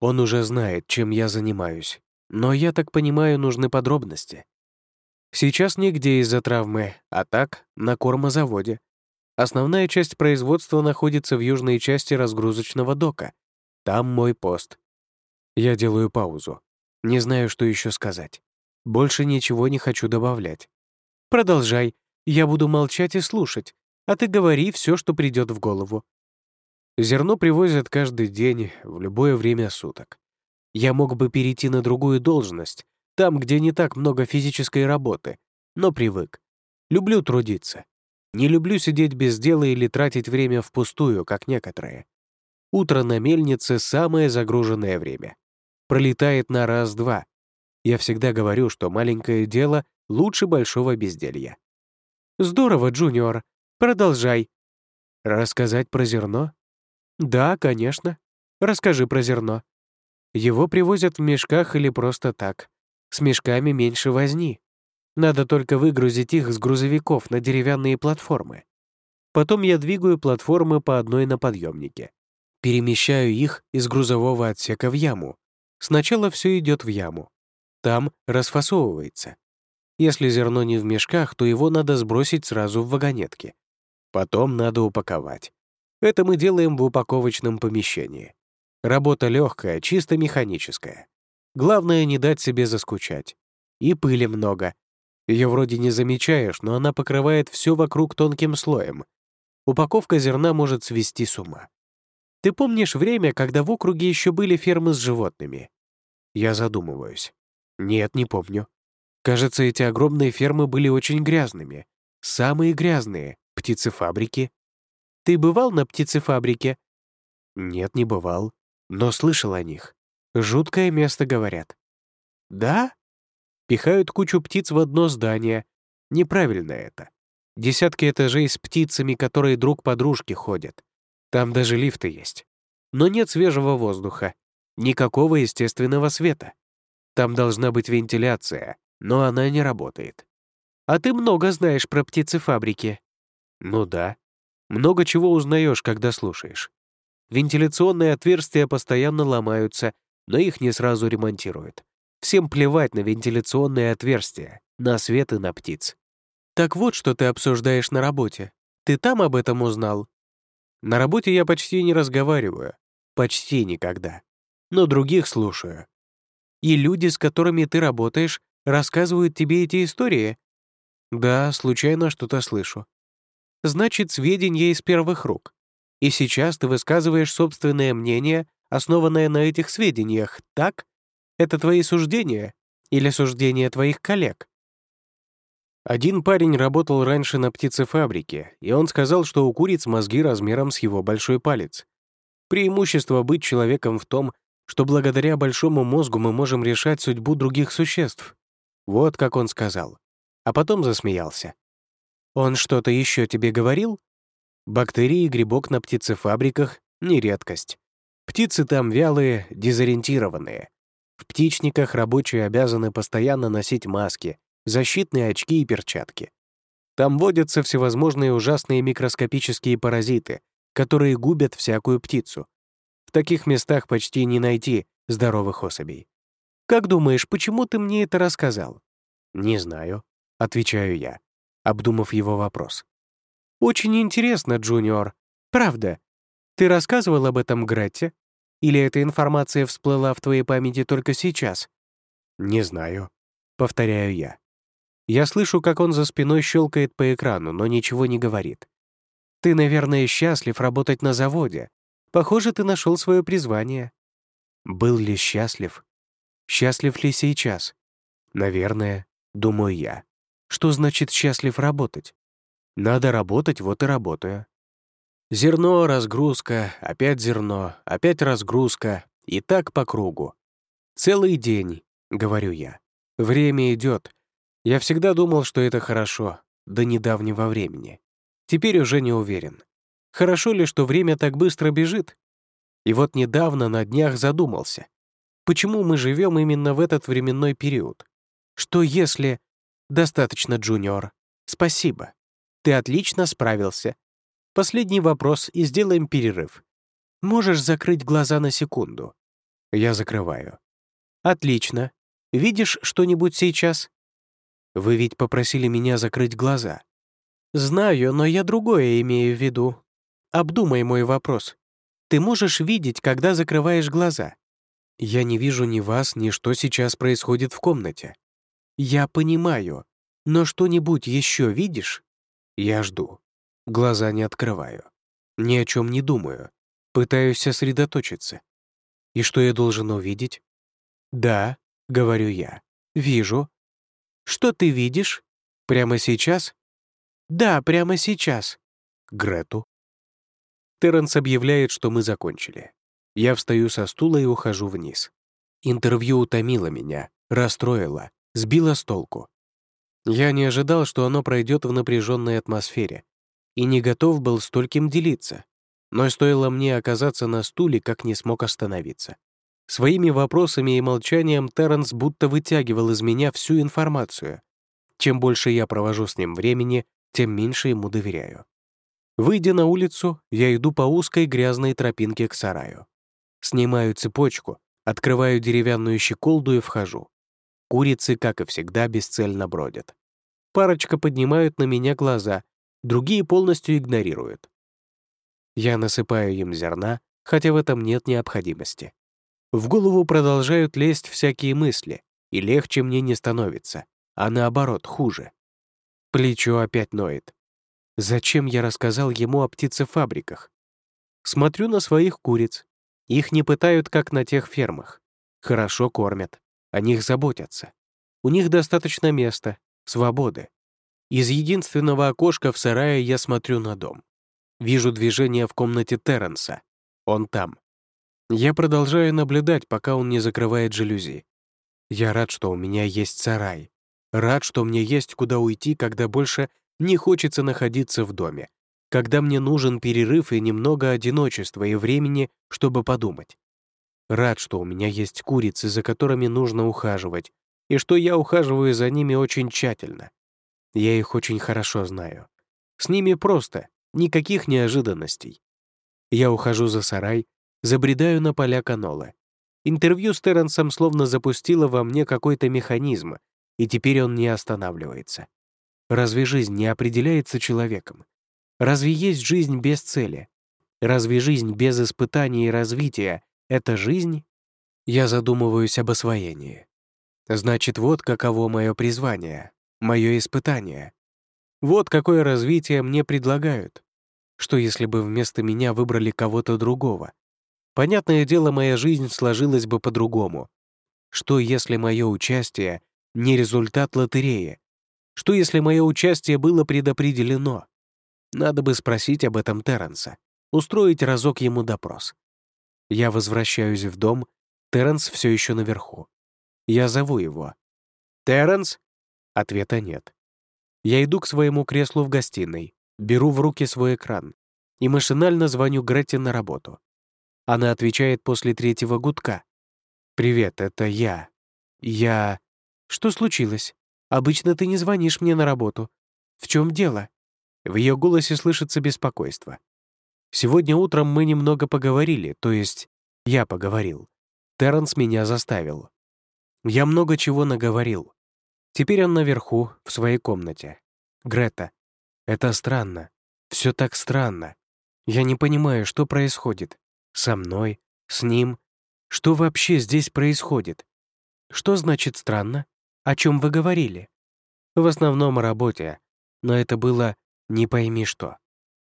Он уже знает, чем я занимаюсь. Но я так понимаю, нужны подробности. Сейчас нигде из-за травмы, а так на кормозаводе. Основная часть производства находится в южной части разгрузочного дока. Там мой пост. Я делаю паузу. Не знаю, что еще сказать. Больше ничего не хочу добавлять. Продолжай. Я буду молчать и слушать, а ты говори все, что придет в голову. Зерно привозят каждый день, в любое время суток. Я мог бы перейти на другую должность, там, где не так много физической работы, но привык. Люблю трудиться. Не люблю сидеть без дела или тратить время впустую, как некоторые. Утро на мельнице — самое загруженное время. Пролетает на раз-два. Я всегда говорю, что маленькое дело лучше большого безделья. «Здорово, Джуниор. Продолжай». «Рассказать про зерно?» «Да, конечно. Расскажи про зерно». Его привозят в мешках или просто так. С мешками меньше возни. Надо только выгрузить их с грузовиков на деревянные платформы. Потом я двигаю платформы по одной на подъемнике. Перемещаю их из грузового отсека в яму. Сначала все идет в яму. Там расфасовывается. Если зерно не в мешках, то его надо сбросить сразу в вагонетки. Потом надо упаковать. Это мы делаем в упаковочном помещении. Работа легкая, чисто механическая. Главное не дать себе заскучать. И пыли много. Ее вроде не замечаешь, но она покрывает все вокруг тонким слоем. Упаковка зерна может свести с ума. Ты помнишь время, когда в округе еще были фермы с животными? Я задумываюсь. Нет, не помню. Кажется, эти огромные фермы были очень грязными. Самые грязные — птицефабрики. Ты бывал на птицефабрике? Нет, не бывал но слышал о них. Жуткое место, говорят. Да? Пихают кучу птиц в одно здание. Неправильно это. Десятки этажей с птицами, которые друг по дружке ходят. Там даже лифты есть. Но нет свежего воздуха. Никакого естественного света. Там должна быть вентиляция, но она не работает. А ты много знаешь про птицефабрики. Ну да. Много чего узнаешь, когда слушаешь. Вентиляционные отверстия постоянно ломаются, но их не сразу ремонтируют. Всем плевать на вентиляционные отверстия, на свет и на птиц. Так вот, что ты обсуждаешь на работе. Ты там об этом узнал? На работе я почти не разговариваю. Почти никогда. Но других слушаю. И люди, с которыми ты работаешь, рассказывают тебе эти истории? Да, случайно что-то слышу. Значит, сведения из первых рук. И сейчас ты высказываешь собственное мнение, основанное на этих сведениях, так? Это твои суждения или суждения твоих коллег? Один парень работал раньше на птицефабрике, и он сказал, что у куриц мозги размером с его большой палец. Преимущество быть человеком в том, что благодаря большому мозгу мы можем решать судьбу других существ. Вот как он сказал. А потом засмеялся. «Он что-то еще тебе говорил?» Бактерии и грибок на птицефабриках — не редкость. Птицы там вялые, дезориентированные. В птичниках рабочие обязаны постоянно носить маски, защитные очки и перчатки. Там водятся всевозможные ужасные микроскопические паразиты, которые губят всякую птицу. В таких местах почти не найти здоровых особей. «Как думаешь, почему ты мне это рассказал?» «Не знаю», — отвечаю я, обдумав его вопрос. «Очень интересно, Джуниор. Правда. Ты рассказывал об этом Гретте? Или эта информация всплыла в твоей памяти только сейчас?» «Не знаю», — повторяю я. Я слышу, как он за спиной щелкает по экрану, но ничего не говорит. «Ты, наверное, счастлив работать на заводе. Похоже, ты нашел свое призвание». Был ли счастлив? Счастлив ли сейчас? Наверное, думаю я. Что значит счастлив работать? Надо работать, вот и работаю. Зерно, разгрузка, опять зерно, опять разгрузка, и так по кругу. Целый день, говорю я. Время идет. Я всегда думал, что это хорошо, до недавнего времени. Теперь уже не уверен. Хорошо ли, что время так быстро бежит? И вот недавно на днях задумался. Почему мы живем именно в этот временной период? Что если... Достаточно, Джуниор. Спасибо. Ты отлично справился. Последний вопрос и сделаем перерыв. Можешь закрыть глаза на секунду. Я закрываю. Отлично. Видишь что-нибудь сейчас? Вы ведь попросили меня закрыть глаза. «Знаю, но я другое имею в виду. Обдумай мой вопрос. Ты можешь видеть, когда закрываешь глаза?» «Я не вижу ни вас, ни что сейчас происходит в комнате». «Я понимаю. Но что-нибудь еще видишь?» Я жду. Глаза не открываю. Ни о чем не думаю. Пытаюсь сосредоточиться. И что я должен увидеть? «Да», — говорю я, — «вижу». «Что ты видишь? Прямо сейчас?» «Да, прямо сейчас». «Грету». Терренс объявляет, что мы закончили. Я встаю со стула и ухожу вниз. Интервью утомило меня, расстроило, сбило с толку. Я не ожидал, что оно пройдет в напряженной атмосфере, и не готов был стольким делиться. Но стоило мне оказаться на стуле, как не смог остановиться. Своими вопросами и молчанием Терренс будто вытягивал из меня всю информацию. Чем больше я провожу с ним времени, тем меньше ему доверяю. Выйдя на улицу, я иду по узкой грязной тропинке к сараю. Снимаю цепочку, открываю деревянную щеколду и вхожу. Курицы, как и всегда, бесцельно бродят. Парочка поднимают на меня глаза, другие полностью игнорируют. Я насыпаю им зерна, хотя в этом нет необходимости. В голову продолжают лезть всякие мысли, и легче мне не становится, а наоборот, хуже. Плечо опять ноет. Зачем я рассказал ему о птицефабриках? Смотрю на своих куриц. Их не пытают, как на тех фермах. Хорошо кормят. О них заботятся. У них достаточно места, свободы. Из единственного окошка в сарае я смотрю на дом. Вижу движение в комнате Терренса. Он там. Я продолжаю наблюдать, пока он не закрывает жалюзи. Я рад, что у меня есть сарай. Рад, что мне есть куда уйти, когда больше не хочется находиться в доме. Когда мне нужен перерыв и немного одиночества и времени, чтобы подумать. Рад, что у меня есть курицы, за которыми нужно ухаживать, и что я ухаживаю за ними очень тщательно. Я их очень хорошо знаю. С ними просто, никаких неожиданностей. Я ухожу за сарай, забредаю на поля канолы. Интервью с Терренсом словно запустило во мне какой-то механизм, и теперь он не останавливается. Разве жизнь не определяется человеком? Разве есть жизнь без цели? Разве жизнь без испытаний и развития это жизнь? Я задумываюсь об освоении. Значит, вот каково мое призвание, мое испытание. Вот какое развитие мне предлагают. Что если бы вместо меня выбрали кого-то другого? Понятное дело, моя жизнь сложилась бы по-другому. Что если мое участие не результат лотереи? Что если мое участие было предопределено? Надо бы спросить об этом Терренса, устроить разок ему допрос. Я возвращаюсь в дом, Терренс все еще наверху. Я зову его. «Терренс?» Ответа нет. Я иду к своему креслу в гостиной, беру в руки свой экран и машинально звоню Гретте на работу. Она отвечает после третьего гудка. «Привет, это я. Я...» «Что случилось? Обычно ты не звонишь мне на работу. В чем дело?» В ее голосе слышится беспокойство. Сегодня утром мы немного поговорили, то есть я поговорил. Терренс меня заставил. Я много чего наговорил. Теперь он наверху, в своей комнате. Грета, это странно. Все так странно. Я не понимаю, что происходит. Со мной, с ним. Что вообще здесь происходит? Что значит странно? О чем вы говорили? В основном о работе. Но это было не пойми что.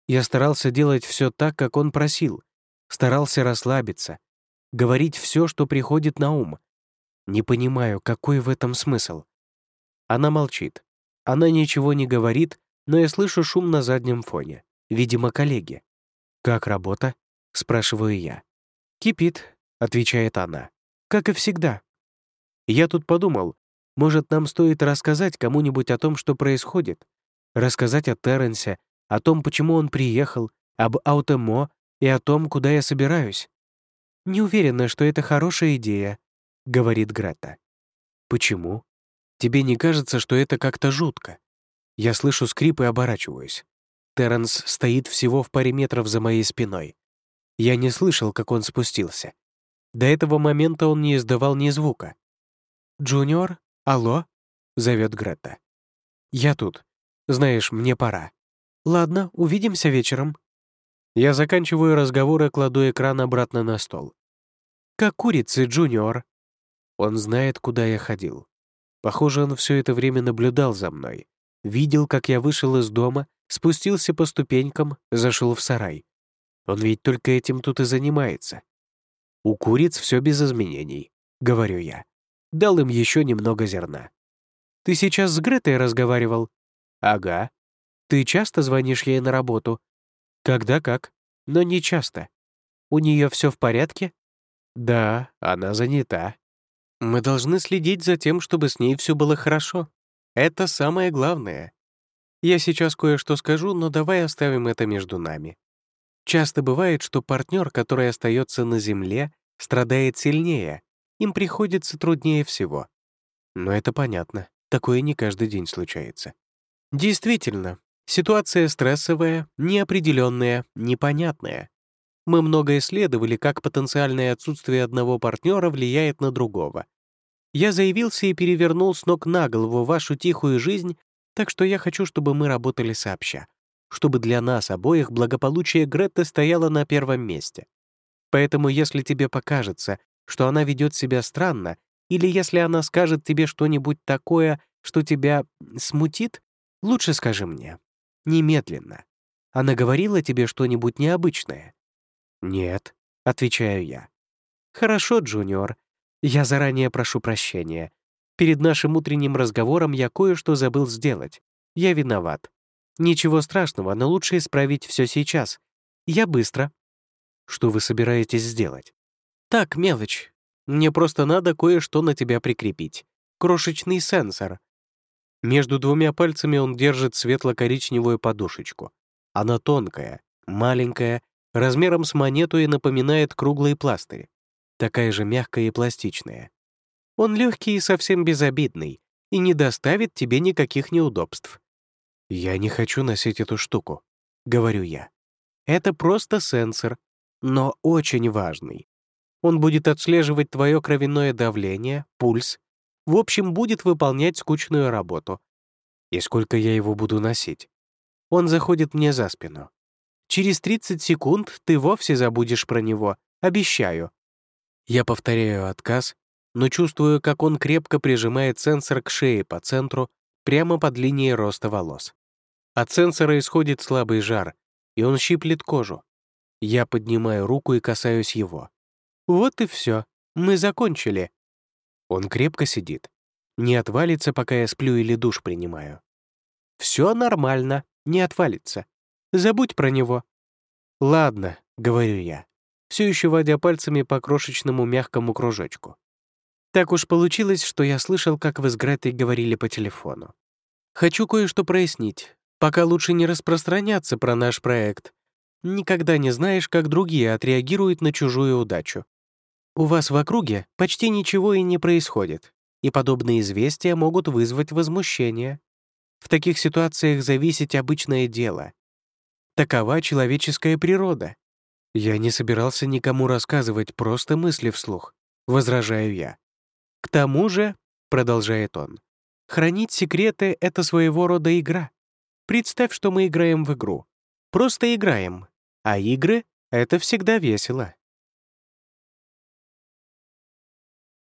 Я старался делать все так, как он просил, старался расслабиться, говорить все, что приходит на ум. Не понимаю, какой в этом смысл. Она молчит. Она ничего не говорит, но я слышу шум на заднем фоне. Видимо, коллеги. «Как работа?» — спрашиваю я. «Кипит», — отвечает она. «Как и всегда». Я тут подумал, может, нам стоит рассказать кому-нибудь о том, что происходит? Рассказать о Терренсе, о том, почему он приехал, об Аутемо и о том, куда я собираюсь. «Не уверена, что это хорошая идея», — говорит Грета. «Почему? Тебе не кажется, что это как-то жутко?» Я слышу скрип и оборачиваюсь. Терренс стоит всего в паре метров за моей спиной. Я не слышал, как он спустился. До этого момента он не издавал ни звука. «Джуниор? Алло?» — зовет Грета. «Я тут. Знаешь, мне пора. Ладно, увидимся вечером. Я заканчиваю разговор и кладу экран обратно на стол. Как курицы, Джуниор. Он знает, куда я ходил. Похоже, он все это время наблюдал за мной. Видел, как я вышел из дома, спустился по ступенькам, зашел в сарай. Он ведь только этим тут и занимается. У куриц все без изменений, говорю я. Дал им еще немного зерна. Ты сейчас с Гретой разговаривал? Ага. Ты часто звонишь ей на работу? Когда как, но не часто. У нее все в порядке? Да, она занята. Мы должны следить за тем, чтобы с ней все было хорошо. Это самое главное. Я сейчас кое-что скажу, но давай оставим это между нами. Часто бывает, что партнер, который остается на земле, страдает сильнее, им приходится труднее всего. Но это понятно, такое не каждый день случается. Действительно, ситуация стрессовая, неопределенная, непонятная. Мы много исследовали, как потенциальное отсутствие одного партнера влияет на другого. Я заявился и перевернул с ног на голову вашу тихую жизнь, так что я хочу, чтобы мы работали сообща, чтобы для нас обоих благополучие Гретты стояло на первом месте. Поэтому если тебе покажется, что она ведет себя странно, или если она скажет тебе что-нибудь такое, что тебя смутит, лучше скажи мне. Немедленно. Она говорила тебе что-нибудь необычное? «Нет», — отвечаю я. «Хорошо, Джуниор. Я заранее прошу прощения. Перед нашим утренним разговором я кое-что забыл сделать. Я виноват. Ничего страшного, но лучше исправить все сейчас. Я быстро». «Что вы собираетесь сделать?» «Так, мелочь. Мне просто надо кое-что на тебя прикрепить. Крошечный сенсор». Между двумя пальцами он держит светло-коричневую подушечку. Она тонкая, маленькая размером с монету и напоминает круглые пластыри, такая же мягкая и пластичная. Он легкий и совсем безобидный и не доставит тебе никаких неудобств. «Я не хочу носить эту штуку», — говорю я. «Это просто сенсор, но очень важный. Он будет отслеживать твое кровяное давление, пульс, в общем, будет выполнять скучную работу. И сколько я его буду носить? Он заходит мне за спину. Через 30 секунд ты вовсе забудешь про него, обещаю». Я повторяю отказ, но чувствую, как он крепко прижимает сенсор к шее по центру, прямо под линией роста волос. От сенсора исходит слабый жар, и он щиплет кожу. Я поднимаю руку и касаюсь его. Вот и все, мы закончили. Он крепко сидит. Не отвалится, пока я сплю или душ принимаю. Все нормально, не отвалится. Забудь про него». «Ладно», — говорю я, все еще водя пальцами по крошечному мягкому кружочку. Так уж получилось, что я слышал, как вы с Гретой говорили по телефону. Хочу кое-что прояснить. Пока лучше не распространяться про наш проект. Никогда не знаешь, как другие отреагируют на чужую удачу. У вас в округе почти ничего и не происходит, и подобные известия могут вызвать возмущение. В таких ситуациях зависеть обычное дело. Такова человеческая природа. Я не собирался никому рассказывать просто мысли вслух, возражаю я. К тому же, продолжает он, хранить секреты — это своего рода игра. Представь, что мы играем в игру. Просто играем. А игры — это всегда весело.